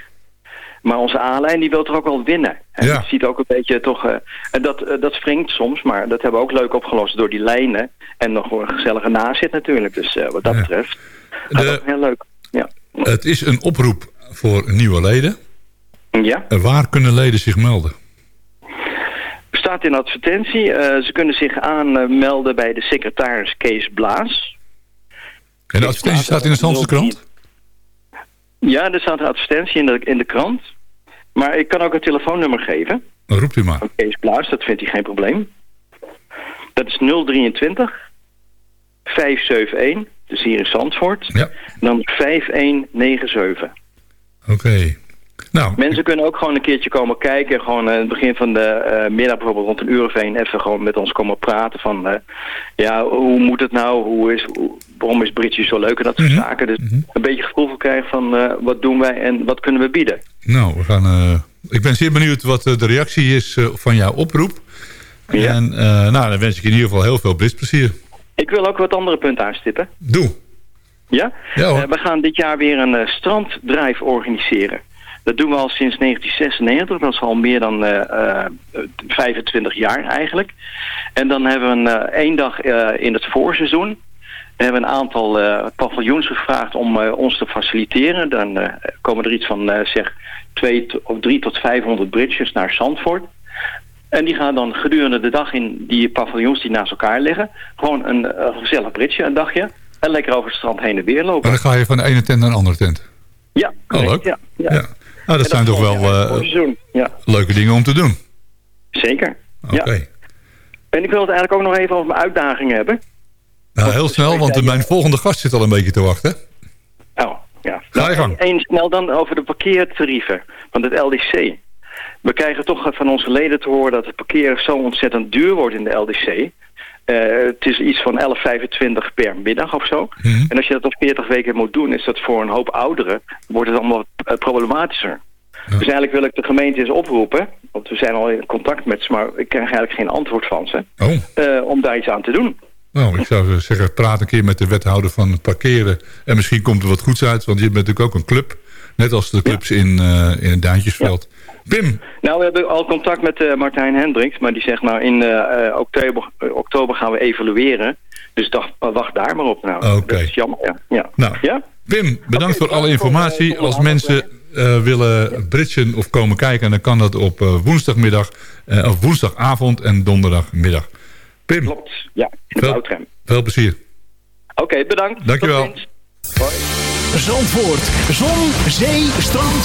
Maar onze aanlijn die wil toch ook wel winnen. En Ja. Je ziet ook een beetje toch... eh, en dat, eh, dat springt soms, maar dat hebben we ook leuk opgelost door die lijnen. En nog een gezellige nazit natuurlijk. Dus eh, wat dat Ja. betreft gaat De- ook heel leuk. Ja. Het is een oproep voor nieuwe leden. ja. Waar kunnen leden zich melden? staat in advertentie. ze kunnen zich aanmelden bij de secretaris Kees Blaas. En de advertentie staat in de Zandse krant? Ja, er staat een advertentie in de, in de krant. Maar ik kan ook een telefoonnummer geven. Dan roept u maar. Van Kees Blaas, dat vindt hij geen probleem. Dat is 023 571, dus hier in Zandvoort. Ja. Dan 5197. Oké. Nou, Mensen kunnen ook gewoon een keertje komen kijken. Gewoon aan het begin van de eh, middag, bijvoorbeeld rond een uur of één, even gewoon met ons komen praten van, eh, ja, hoe moet het nou? Hoe is, hoe- waarom is Britje zo leuk en dat soort zaken. Dus een beetje gevoel voor krijgen van, eh, wat doen wij en wat kunnen we bieden? nou we gaan, eh, ik ben zeer benieuwd wat eh, de reactie is van jouw oproep. Ja. En nou, dan wens ik in ieder geval heel veel Britsplezier. Ik wil ook wat andere punten aanstippen. Doe. Ja? Ja, we gaan dit jaar weer een stranddrive organiseren. Dat doen we al sinds 1996. Dat is al meer dan eh, eh, 25 jaar eigenlijk. En dan hebben we een, één dag in het voorseizoen. We hebben een aantal eh, paviljoens gevraagd om eh, ons te faciliteren. Dan eh, komen er iets van zeg twee of drie tot 500 bridges naar Zandvoort. En die gaan dan gedurende de dag in die paviljoens die naast elkaar liggen... gewoon een, gezellig bridge, een dagje. En lekker over het strand heen en weer lopen. Maar dan ga je van de ene tent naar de andere tent. Ja, Oh, leuk. Ja, ja. Ja. Nou, dat En zijn toch wel ja, leuke dingen om te doen. zeker. Oké. En ik wil het eigenlijk ook nog even over mijn uitdagingen hebben. Nou, heel snel, want mijn volgende gast zit al een beetje te wachten. Oh, ja. Ga je gang. Eén snel dan over de parkeertarieven van het LDC. We krijgen toch van onze leden te horen dat het parkeren zo ontzettend duur wordt in de LDC. Eh, het is iets van 11,25 per middag of zo. Mhm. En als je dat op 40 weken moet doen, is dat voor een hoop ouderen, wordt het allemaal eh, problematischer. Dus eigenlijk wil ik de gemeente eens oproepen, want we zijn al in contact met ze, maar ik krijg eigenlijk geen antwoord van ze, Oh, eh, om daar iets aan te doen. Nou, ik zou zeggen, praat een keer met de wethouder van het parkeren. En misschien komt er wat goeds uit, want je bent natuurlijk ook een club. Net als de clubs in, eh, in het Duintjesveld. Pim, Nou, we hebben al contact met eh, Martijn Hendricks, maar die zegt nou in eh, oktober, oktober gaan we evalueren. Dus dacht, wacht daar maar op. Nou, Oké. dat is jammer. Ja. ja. nou, Ja? Pim, bedankt voor alle informatie. voor Als mensen willen bridgen of komen kijken... dan kan dat op woensdagmiddag, of woensdagavond en donderdagmiddag. Pim, Klopt. Ja, in de blauwtram. veel plezier. Oké, bedankt. Dankjewel. Ziens. Zandvoort. Zon, zee, strand.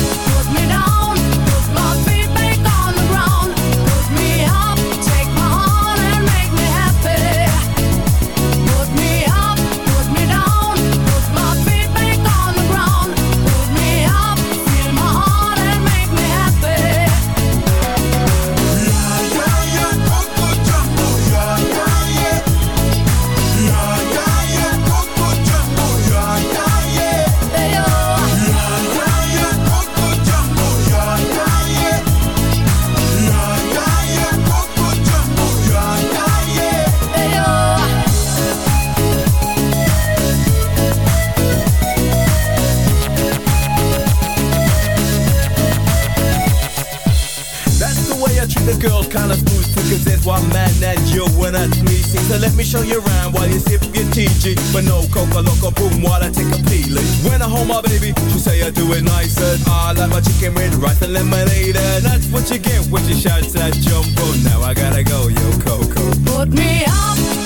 Hold my baby, she say I do it nicer I like my chicken with rice and lemonade. And that's what you get when she shouts that jumbo Now I gotta go, yo Coco. Put me up,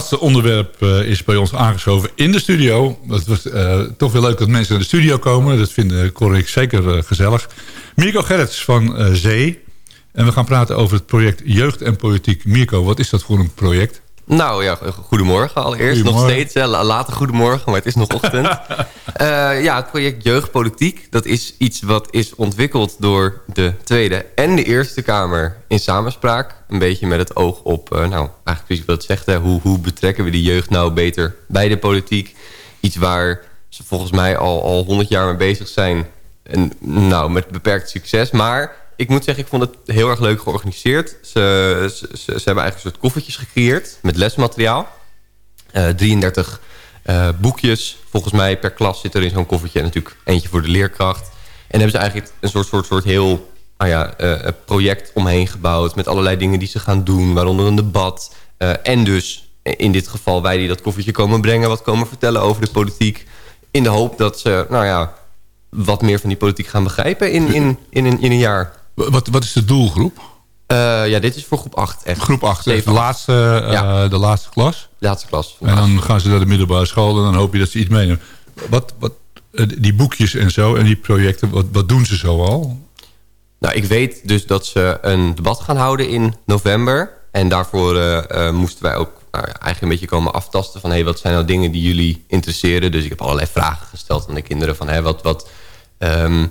laatste onderwerp eh, is bij ons aangeschoven in de studio. Het was eh, toch wel leuk dat mensen naar de studio komen. Dat vinden Cor en ik zeker eh, gezellig. Mirko Gerrits van Zee. En we gaan praten over het project Jeugd en Politiek. Mirko, wat is dat voor een project? Nou ja, goedemorgen allereerst. Nog steeds, hè, la- late goedemorgen, maar het is nog ochtend. *laughs* Eh, ja, het project Jeugdpolitiek, dat is iets wat is ontwikkeld door de Tweede en de Eerste Kamer in samenspraak. Een beetje met het oog op, eh, nou, eigenlijk precies wat het zegt, hè, hoe, hoe betrekken we die jeugd nou beter bij de politiek? Iets waar ze volgens mij al, al 100 jaar mee bezig zijn. En nou, met beperkt succes, maar ik moet zeggen, ik vond het heel erg leuk georganiseerd. Ze, ze, ze, hebben eigenlijk een soort koffertjes gecreëerd met lesmateriaal. Eh, 33 eh, boekjes. Volgens mij per klas zit er in zo'n koffertje. En natuurlijk eentje voor de leerkracht. En hebben ze eigenlijk een soort, soort, soort heel nou ja, eh, project omheen gebouwd. Met allerlei dingen die ze gaan doen. Waaronder een debat. Eh, en dus in dit geval wij die dat koffertje komen brengen. Wat komen vertellen over de politiek. In de hoop dat ze nou ja, wat meer van die politiek gaan begrijpen in, in, in, een, in een jaar. Wat, wat is de doelgroep? Eh, ja, dit is voor groep 8 echt. Groep 8, de Zeven, laatste, eh, Ja. de laatste klas. Laatste klas. En dan gaan ze naar de middelbare school en dan hoop je dat ze iets meenemen. Wat, wat, eh, die boekjes en zo en die projecten, wat, wat doen ze zo al? Nou, ik weet dus dat ze een debat gaan houden in november. En daarvoor moesten wij ook nou eigenlijk een beetje komen aftasten van... Hey, wat zijn nou dingen die jullie interesseren? Dus ik heb allerlei vragen gesteld aan de kinderen van... Hey, wat, wat, ehm,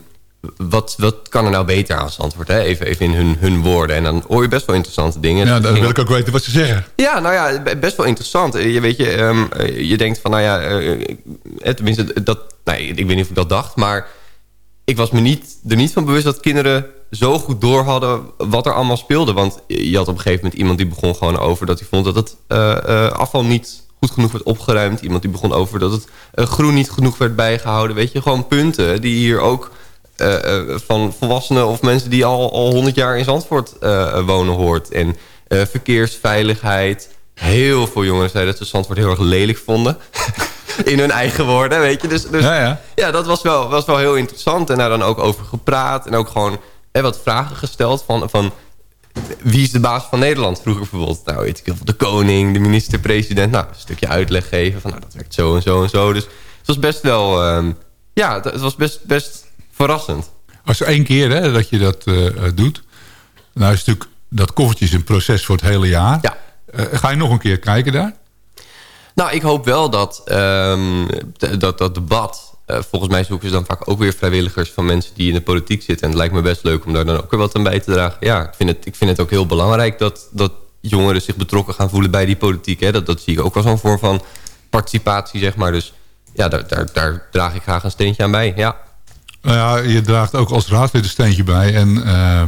wat, wat kan er nou beter aan antwoord? Hè? Even, even in hun, hun woorden. En dan hoor je best wel interessante dingen. Ja, dan wil ik ook weten wat ze zeggen. ja, nou ja, be- best wel interessant. Eh, Je weet je, ehm, eh, je denkt van, nou ja, eh, tenminste, dat, nee, ik weet niet of ik dat dacht, maar ik was me niet, er niet van bewust dat kinderen zo goed door hadden wat er allemaal speelde. Want je had op een gegeven moment iemand die begon gewoon over dat hij vond dat het afval niet goed genoeg werd opgeruimd. Iemand die begon over dat het groen niet genoeg werd bijgehouden. Weet je, gewoon punten die hier ook van volwassenen of mensen die al, al 100 jaar in Zandvoort eh, wonen hoort. En eh, verkeersveiligheid. Heel veel jongeren zeiden dat ze Zandvoort heel erg lelijk vonden. *laughs* in hun eigen woorden, weet je. Dus, dus Ja, ja. ja, dat was wel, was wel heel interessant. En daar dan ook over gepraat. En ook gewoon hè, wat vragen gesteld van... van wie is de baas van Nederland? Vroeger bijvoorbeeld, nou weet ik heel veel, de koning, de minister-president. Nou, een stukje uitleg geven van, nou, dat werkt zo en zo en zo. Dus het was best wel, ehm, ja, het was best, best verrassend. Als één keer hè, dat je dat eh, eh, doet. Nou is natuurlijk dat koffertje is een proces voor het hele jaar. Ja. Eh, ga je nog een keer kijken daar? Nou, ik hoop wel dat ehm, dat, dat debat... volgens mij zoeken ze dan vaak ook weer vrijwilligers... van mensen die in de politiek zitten. En het lijkt me best leuk om daar dan ook weer wat aan bij te dragen. Ja, ik vind het, ik vind het ook heel belangrijk... dat, dat jongeren zich betrokken gaan voelen bij die politiek. Hè. Dat, dat zie ik ook als een vorm van participatie, zeg maar. Dus ja, daar, daar, daar draag ik graag een steentje aan bij, ja. Nou ja, je draagt ook als raadslid een steentje bij. En eh,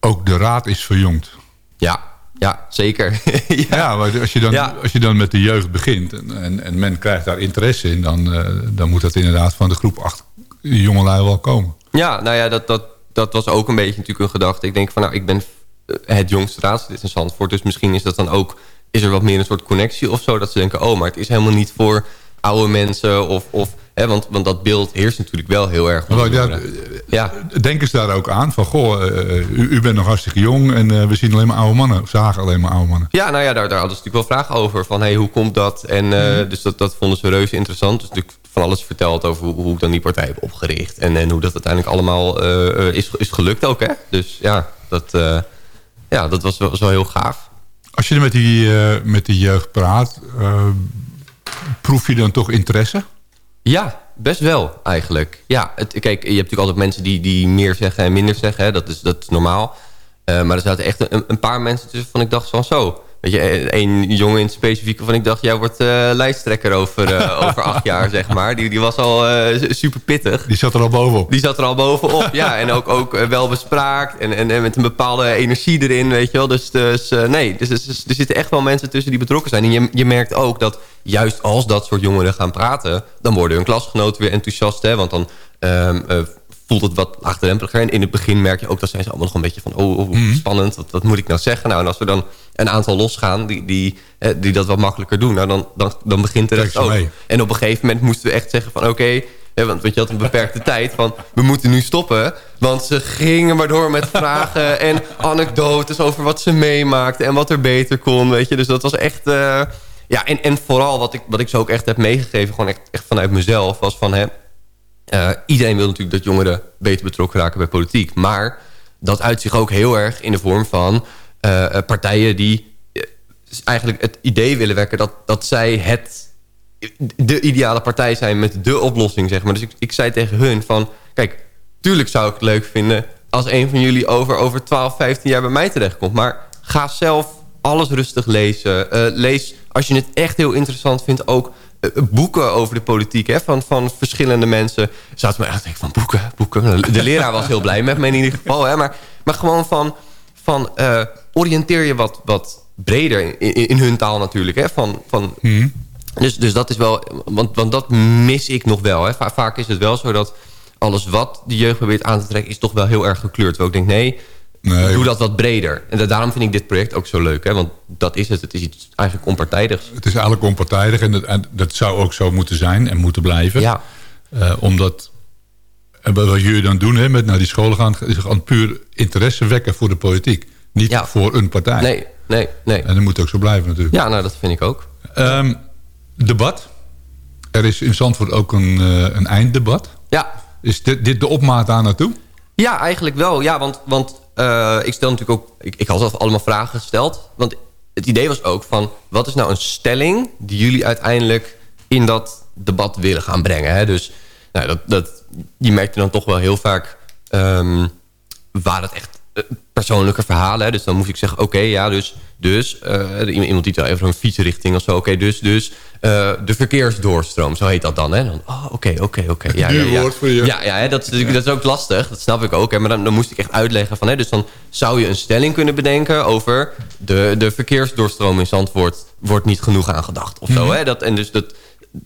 ook de raad is verjongd. Ja, ja zeker. *laughs* ja. maar als je, dan, Ja. als je dan met de jeugd begint en, en, en men krijgt daar interesse in... Dan, eh, dan moet dat inderdaad van de groep acht jongelui wel komen. Ja, nou ja, dat, dat, dat was ook een beetje natuurlijk een gedachte. Ik denk van, nou, ik ben eh, het jongste raadslid in Zandvoort... dus misschien is dat dan ook... is er wat meer een soort connectie of zo... dat ze denken, oh, maar het is helemaal niet voor oude mensen... of, of want, want dat beeld heerst natuurlijk wel heel erg. Maar ja, ja. Denken ze daar ook aan? Van, goh, eh, u, u bent nog hartstikke jong en eh, we zien alleen maar oude mannen. Of zagen alleen maar oude mannen. Ja, nou ja, daar, daar hadden ze natuurlijk wel vragen over. Van, hey, hoe komt dat? En eh, dus dat, dat vonden ze reuze interessant. Dus natuurlijk van alles verteld over hoe, hoe ik dan die partij heb opgericht. En, en hoe dat uiteindelijk allemaal is, is gelukt ook, hè? Dus ja, dat, ja, dat was wel, was wel heel gaaf. Als je er met die, met die jeugd praat, proef je dan toch interesse? Ja, best wel eigenlijk. Ja, het, kijk, je hebt natuurlijk altijd mensen die, die meer zeggen en minder zeggen. Dat, is, dat is normaal. Eh, maar er zaten echt een, een paar mensen tussen van ik dacht van zo. Weet je, één jongen in het specifieke van ik dacht... jij wordt eh, lijsttrekker over, eh, *laughs* over acht jaar, zeg maar. Die, die was al eh, super pittig. Die zat er al bovenop. Die zat er al bovenop, ja. En ook, ook eh, wel bespraakt en, en, en met een bepaalde energie erin, weet je wel. Dus, dus eh, nee, dus, dus- dus er zitten echt wel mensen tussen die betrokken zijn. En je, je merkt ook dat juist als dat soort jongeren gaan praten... dan worden hun klasgenoten weer enthousiast, hè. Want dan ehm, eh, voelt het wat laagdrempeliger. En in het begin merk je ook dat zijn ze allemaal nog een beetje van... oh, oh, spannend, wat, wat moet ik nou zeggen? Nou, en als er dan een aantal losgaan die, die, eh, die dat wat makkelijker doen... Nou, dan, dan, dan begint de rest Trek ze ook. mee. En op een gegeven moment moesten we echt zeggen van... oké, want weet je had een beperkte *laughs* tijd van... we moeten nu stoppen. Want ze gingen maar door met vragen *laughs* en anekdotes... over wat ze meemaakten en wat er beter kon. Weet je? Dus dat was echt... eh, ja, en, en vooral wat ik, wat ik zo ook echt heb meegegeven... gewoon echt, echt vanuit mezelf, was van... Hè, eh, iedereen wil natuurlijk dat jongeren beter betrokken raken bij politiek. Maar dat uit zich ook heel erg in de vorm van eh, eh, partijen die eigenlijk het idee willen wekken dat, dat zij het, de ideale partij zijn met de oplossing, zeg maar. Dus ik, ik zei tegen hun van, kijk, tuurlijk zou ik het leuk vinden als een van jullie over, over 12, 15 jaar bij mij terechtkomt. Maar ga zelf alles rustig lezen. Lees, als je het echt heel interessant vindt, ook boeken over de politiek hè, van, van verschillende mensen. Zaten me echt denken van boeken, boeken. De leraar was heel blij met me in ieder geval. Hè, maar, maar gewoon van, van eh, oriënteer je wat, wat breder in, in, hun taal natuurlijk. Hè, van, van, dus, dus dat is wel, want, want dat mis ik nog wel. Hè. Va- vaak is het wel zo dat alles wat de jeugd probeert aan te trekken... is toch wel heel erg gekleurd. Terwijl ik denk, nee, doe dat wat breder. En da- daarom vind ik dit project ook zo leuk. Hè? Want dat is het. Het is iets eigenlijk onpartijdigs. Het is eigenlijk onpartijdig en dat, en dat zou ook zo moeten zijn en moeten blijven. Ja. Eh, omdat, en wat wat jullie dan doen hè, met naar die scholen gaan... is gewoon puur interesse wekken voor de politiek. Niet voor een partij. Nee, nee, nee. En dat moet ook zo blijven natuurlijk. Ja, nou, dat vind ik ook. Ehm, debat. Er is in Zandvoort ook een, eh, een einddebat. Ja. Is dit, dit de opmaat daar naartoe? Ja, eigenlijk wel. Ja, want, want eh, ik stel natuurlijk ook... Ik, ik had zelf allemaal vragen gesteld. Want het idee was ook van... wat is nou een stelling die jullie uiteindelijk in dat debat willen gaan brengen? Hè? Dus nou, dat, dat, je merkte dan toch wel heel vaak... ehm waar het echt persoonlijke verhalen. Hè? Dus dan moest ik zeggen, oké, ja, dus... dus eh, iemand die het even een fietsrichting of zo. Oké, dus, dus eh, de verkeersdoorstroom, zo heet dat dan. Hè? Dan, oh, oké, oké, oké. Ja, ja, ja. voor je. Ja, ja hè, dat, is, dat is ook lastig. Dat snap ik ook. Hè, maar dan, dan moest ik echt uitleggen van... Hè, dus dan zou je een stelling kunnen bedenken over... de, de verkeersdoorstroom in Zandvoort wordt niet genoeg aangedacht. Of zo, Mhm. hè? Dat, en dus dat...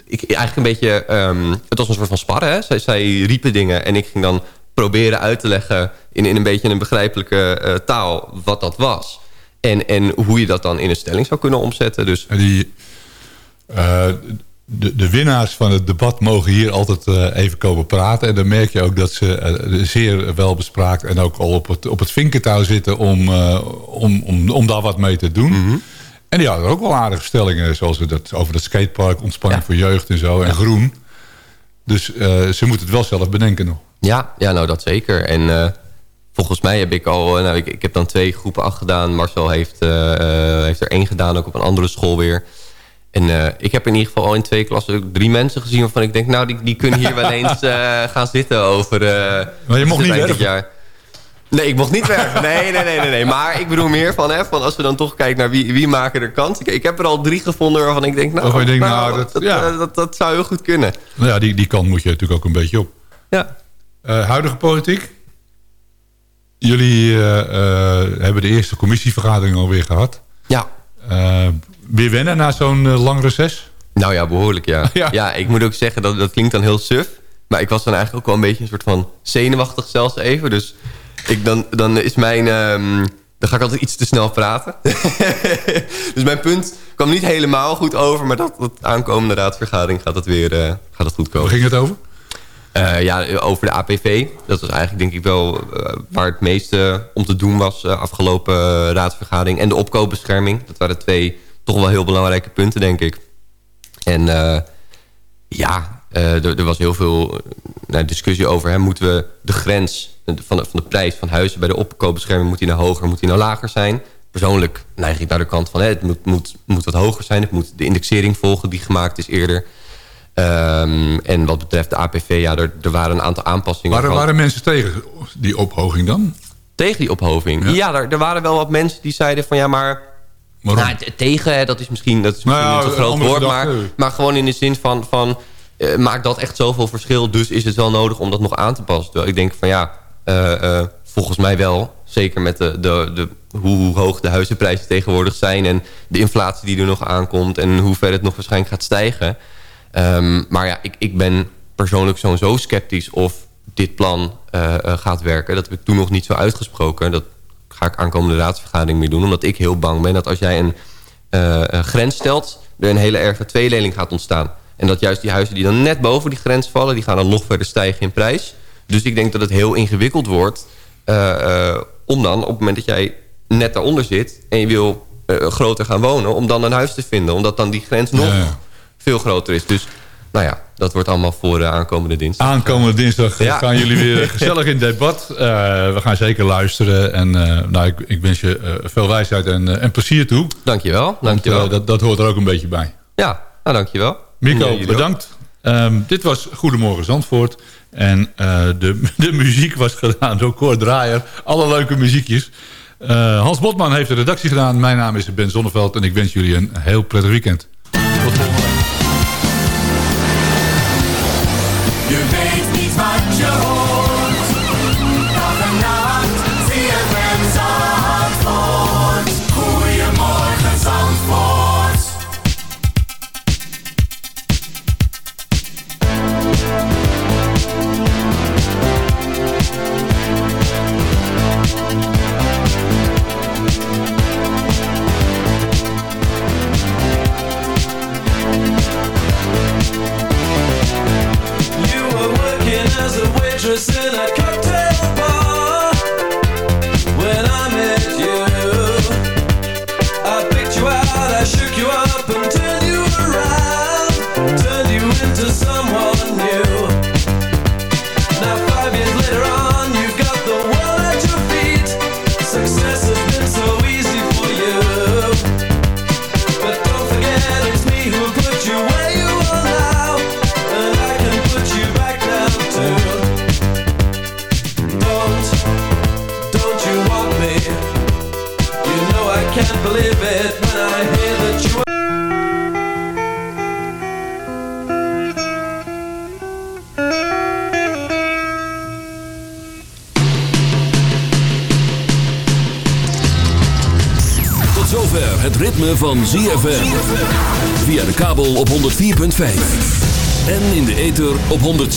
Ik, eigenlijk een beetje... ehm, het was een soort van sparren. Hè? Zij, zij riepen dingen en ik ging dan proberen uit te leggen... in, in een beetje een begrijpelijke eh, taal wat dat was. En, en hoe je dat dan in een stelling zou kunnen omzetten. Dus die, eh, de, de winnaars van het debat mogen hier altijd eh, even komen praten. En dan merk je ook dat ze zeer wel bespraakt... en ook al op het, op het vinkentouw zitten om, om, om, om daar wat mee te doen. En die hadden ook wel aardige stellingen... zoals we dat, over het skatepark, ontspanning voor jeugd en zo... en groen. Dus ze moeten het wel zelf bedenken nog. Ja, ja nou dat zeker. En eh, volgens mij heb ik al... eh, Nou, ik, ik heb dan twee groepen acht gedaan. Marcel heeft, eh, heeft er één gedaan, ook op een andere school weer. En eh, ik heb in ieder geval al in twee klassen ook drie mensen gezien... waarvan ik denk, nou, die, die kunnen hier wel *laughs* eens eh, gaan zitten over... eh, Maar je mocht het niet werken. jaar. Nee, ik mocht niet werken. Nee, nee, nee, nee, nee. Maar ik bedoel meer van, hè, van als we dan toch kijken naar wie, wie maken er kans. Ik, ik heb er al drie gevonden waarvan ik denk, nou, denkt, nou, nou, dat- dat, ja. dat, dat zou heel goed kunnen. Nou ja, die, die kant moet je natuurlijk ook een beetje op. Ja. Eh, huidige politiek? Jullie eh, eh, hebben de eerste commissievergadering alweer gehad. Ja. Weer wennen na zo'n lang reces? Nou ja, behoorlijk *laughs* ja. ja. ik moet ook zeggen, dat, dat klinkt dan heel suf. Maar ik was dan eigenlijk ook wel een beetje een soort van zenuwachtig zelfs even. Dus ik, dan, dan is mijn... ehm, dan ga ik altijd iets te snel praten. *laughs* dus mijn punt kwam niet helemaal goed over. Maar dat, dat aankomende raadsvergadering gaat het weer eh, gaat het goed komen. Waar ging het over? Eh, ja, over de APV. Dat was eigenlijk denk ik wel eh, waar het meeste om te doen was uh, afgelopen raadsvergadering. En de opkoopbescherming. Dat waren twee toch wel heel belangrijke punten, denk ik. En ja, er, was heel veel nou, discussie over. Hè, moeten we de grens van de, van de prijs van huizen bij de opkoopbescherming... moet die nou hoger, moet die nou lager zijn? Persoonlijk neig ik naar de kant van... Hè, het moet, moet, moet wat hoger zijn. Het moet de indexering volgen die gemaakt is eerder... Um, en wat betreft de APV, ja, er, er waren een aantal aanpassingen. Waren, waren mensen tegen die ophoging dan? Tegen die ophoging? Ja, ja er, er, waren wel wat mensen die zeiden van ja, maar... Waarom? Nou, tegen, dat is misschien, dat is misschien nou ja, een groot woord, maar, maar gewoon in de zin van... van uh, maakt dat echt zoveel verschil, dus is het wel nodig om dat nog aan te passen. Terwijl ik denk van ja, uh, uh, volgens mij wel. Zeker met de, de, de, hoe, hoe hoog de huizenprijzen tegenwoordig zijn... en de inflatie die er nog aankomt... en hoe ver het nog waarschijnlijk gaat stijgen... Um, maar ja, ik, ik ben persoonlijk sowieso sceptisch of dit plan uh, uh, gaat werken. Dat heb ik toen nog niet zo uitgesproken. Dat ga ik aankomende raadsvergadering mee doen. Omdat ik heel bang ben dat als jij een, uh, een grens stelt... er een hele erge tweeleling gaat ontstaan. En dat juist die huizen die dan net boven die grens vallen... die gaan dan nog verder stijgen in prijs. Dus ik denk dat het heel ingewikkeld wordt... om dan op het moment dat jij net daaronder zit... en je wil groter gaan wonen... om dan een huis te vinden. Omdat dan die grens nog... veel groter is. Dus nou ja, dat wordt allemaal voor de aankomende dinsdag. Aankomende dinsdag ja. gaan jullie weer *laughs* gezellig in debat. Uh, we gaan zeker luisteren. En uh, nou, ik, ik, wens je uh, veel wijsheid en, en plezier toe. Dankjewel. dankjewel. Want, dat, dat hoort er ook een beetje bij. Ja, nou, dankjewel. Mico, bedankt. Um, dit was Goedemorgen Zandvoort. En de, *laughs* de muziek was gedaan door Cor Draaier. Alle leuke muziekjes. Hans Botman heeft de redactie gedaan. Mijn naam is Ben Zonneveld. En ik wens jullie een heel prettig weekend. Tot volgende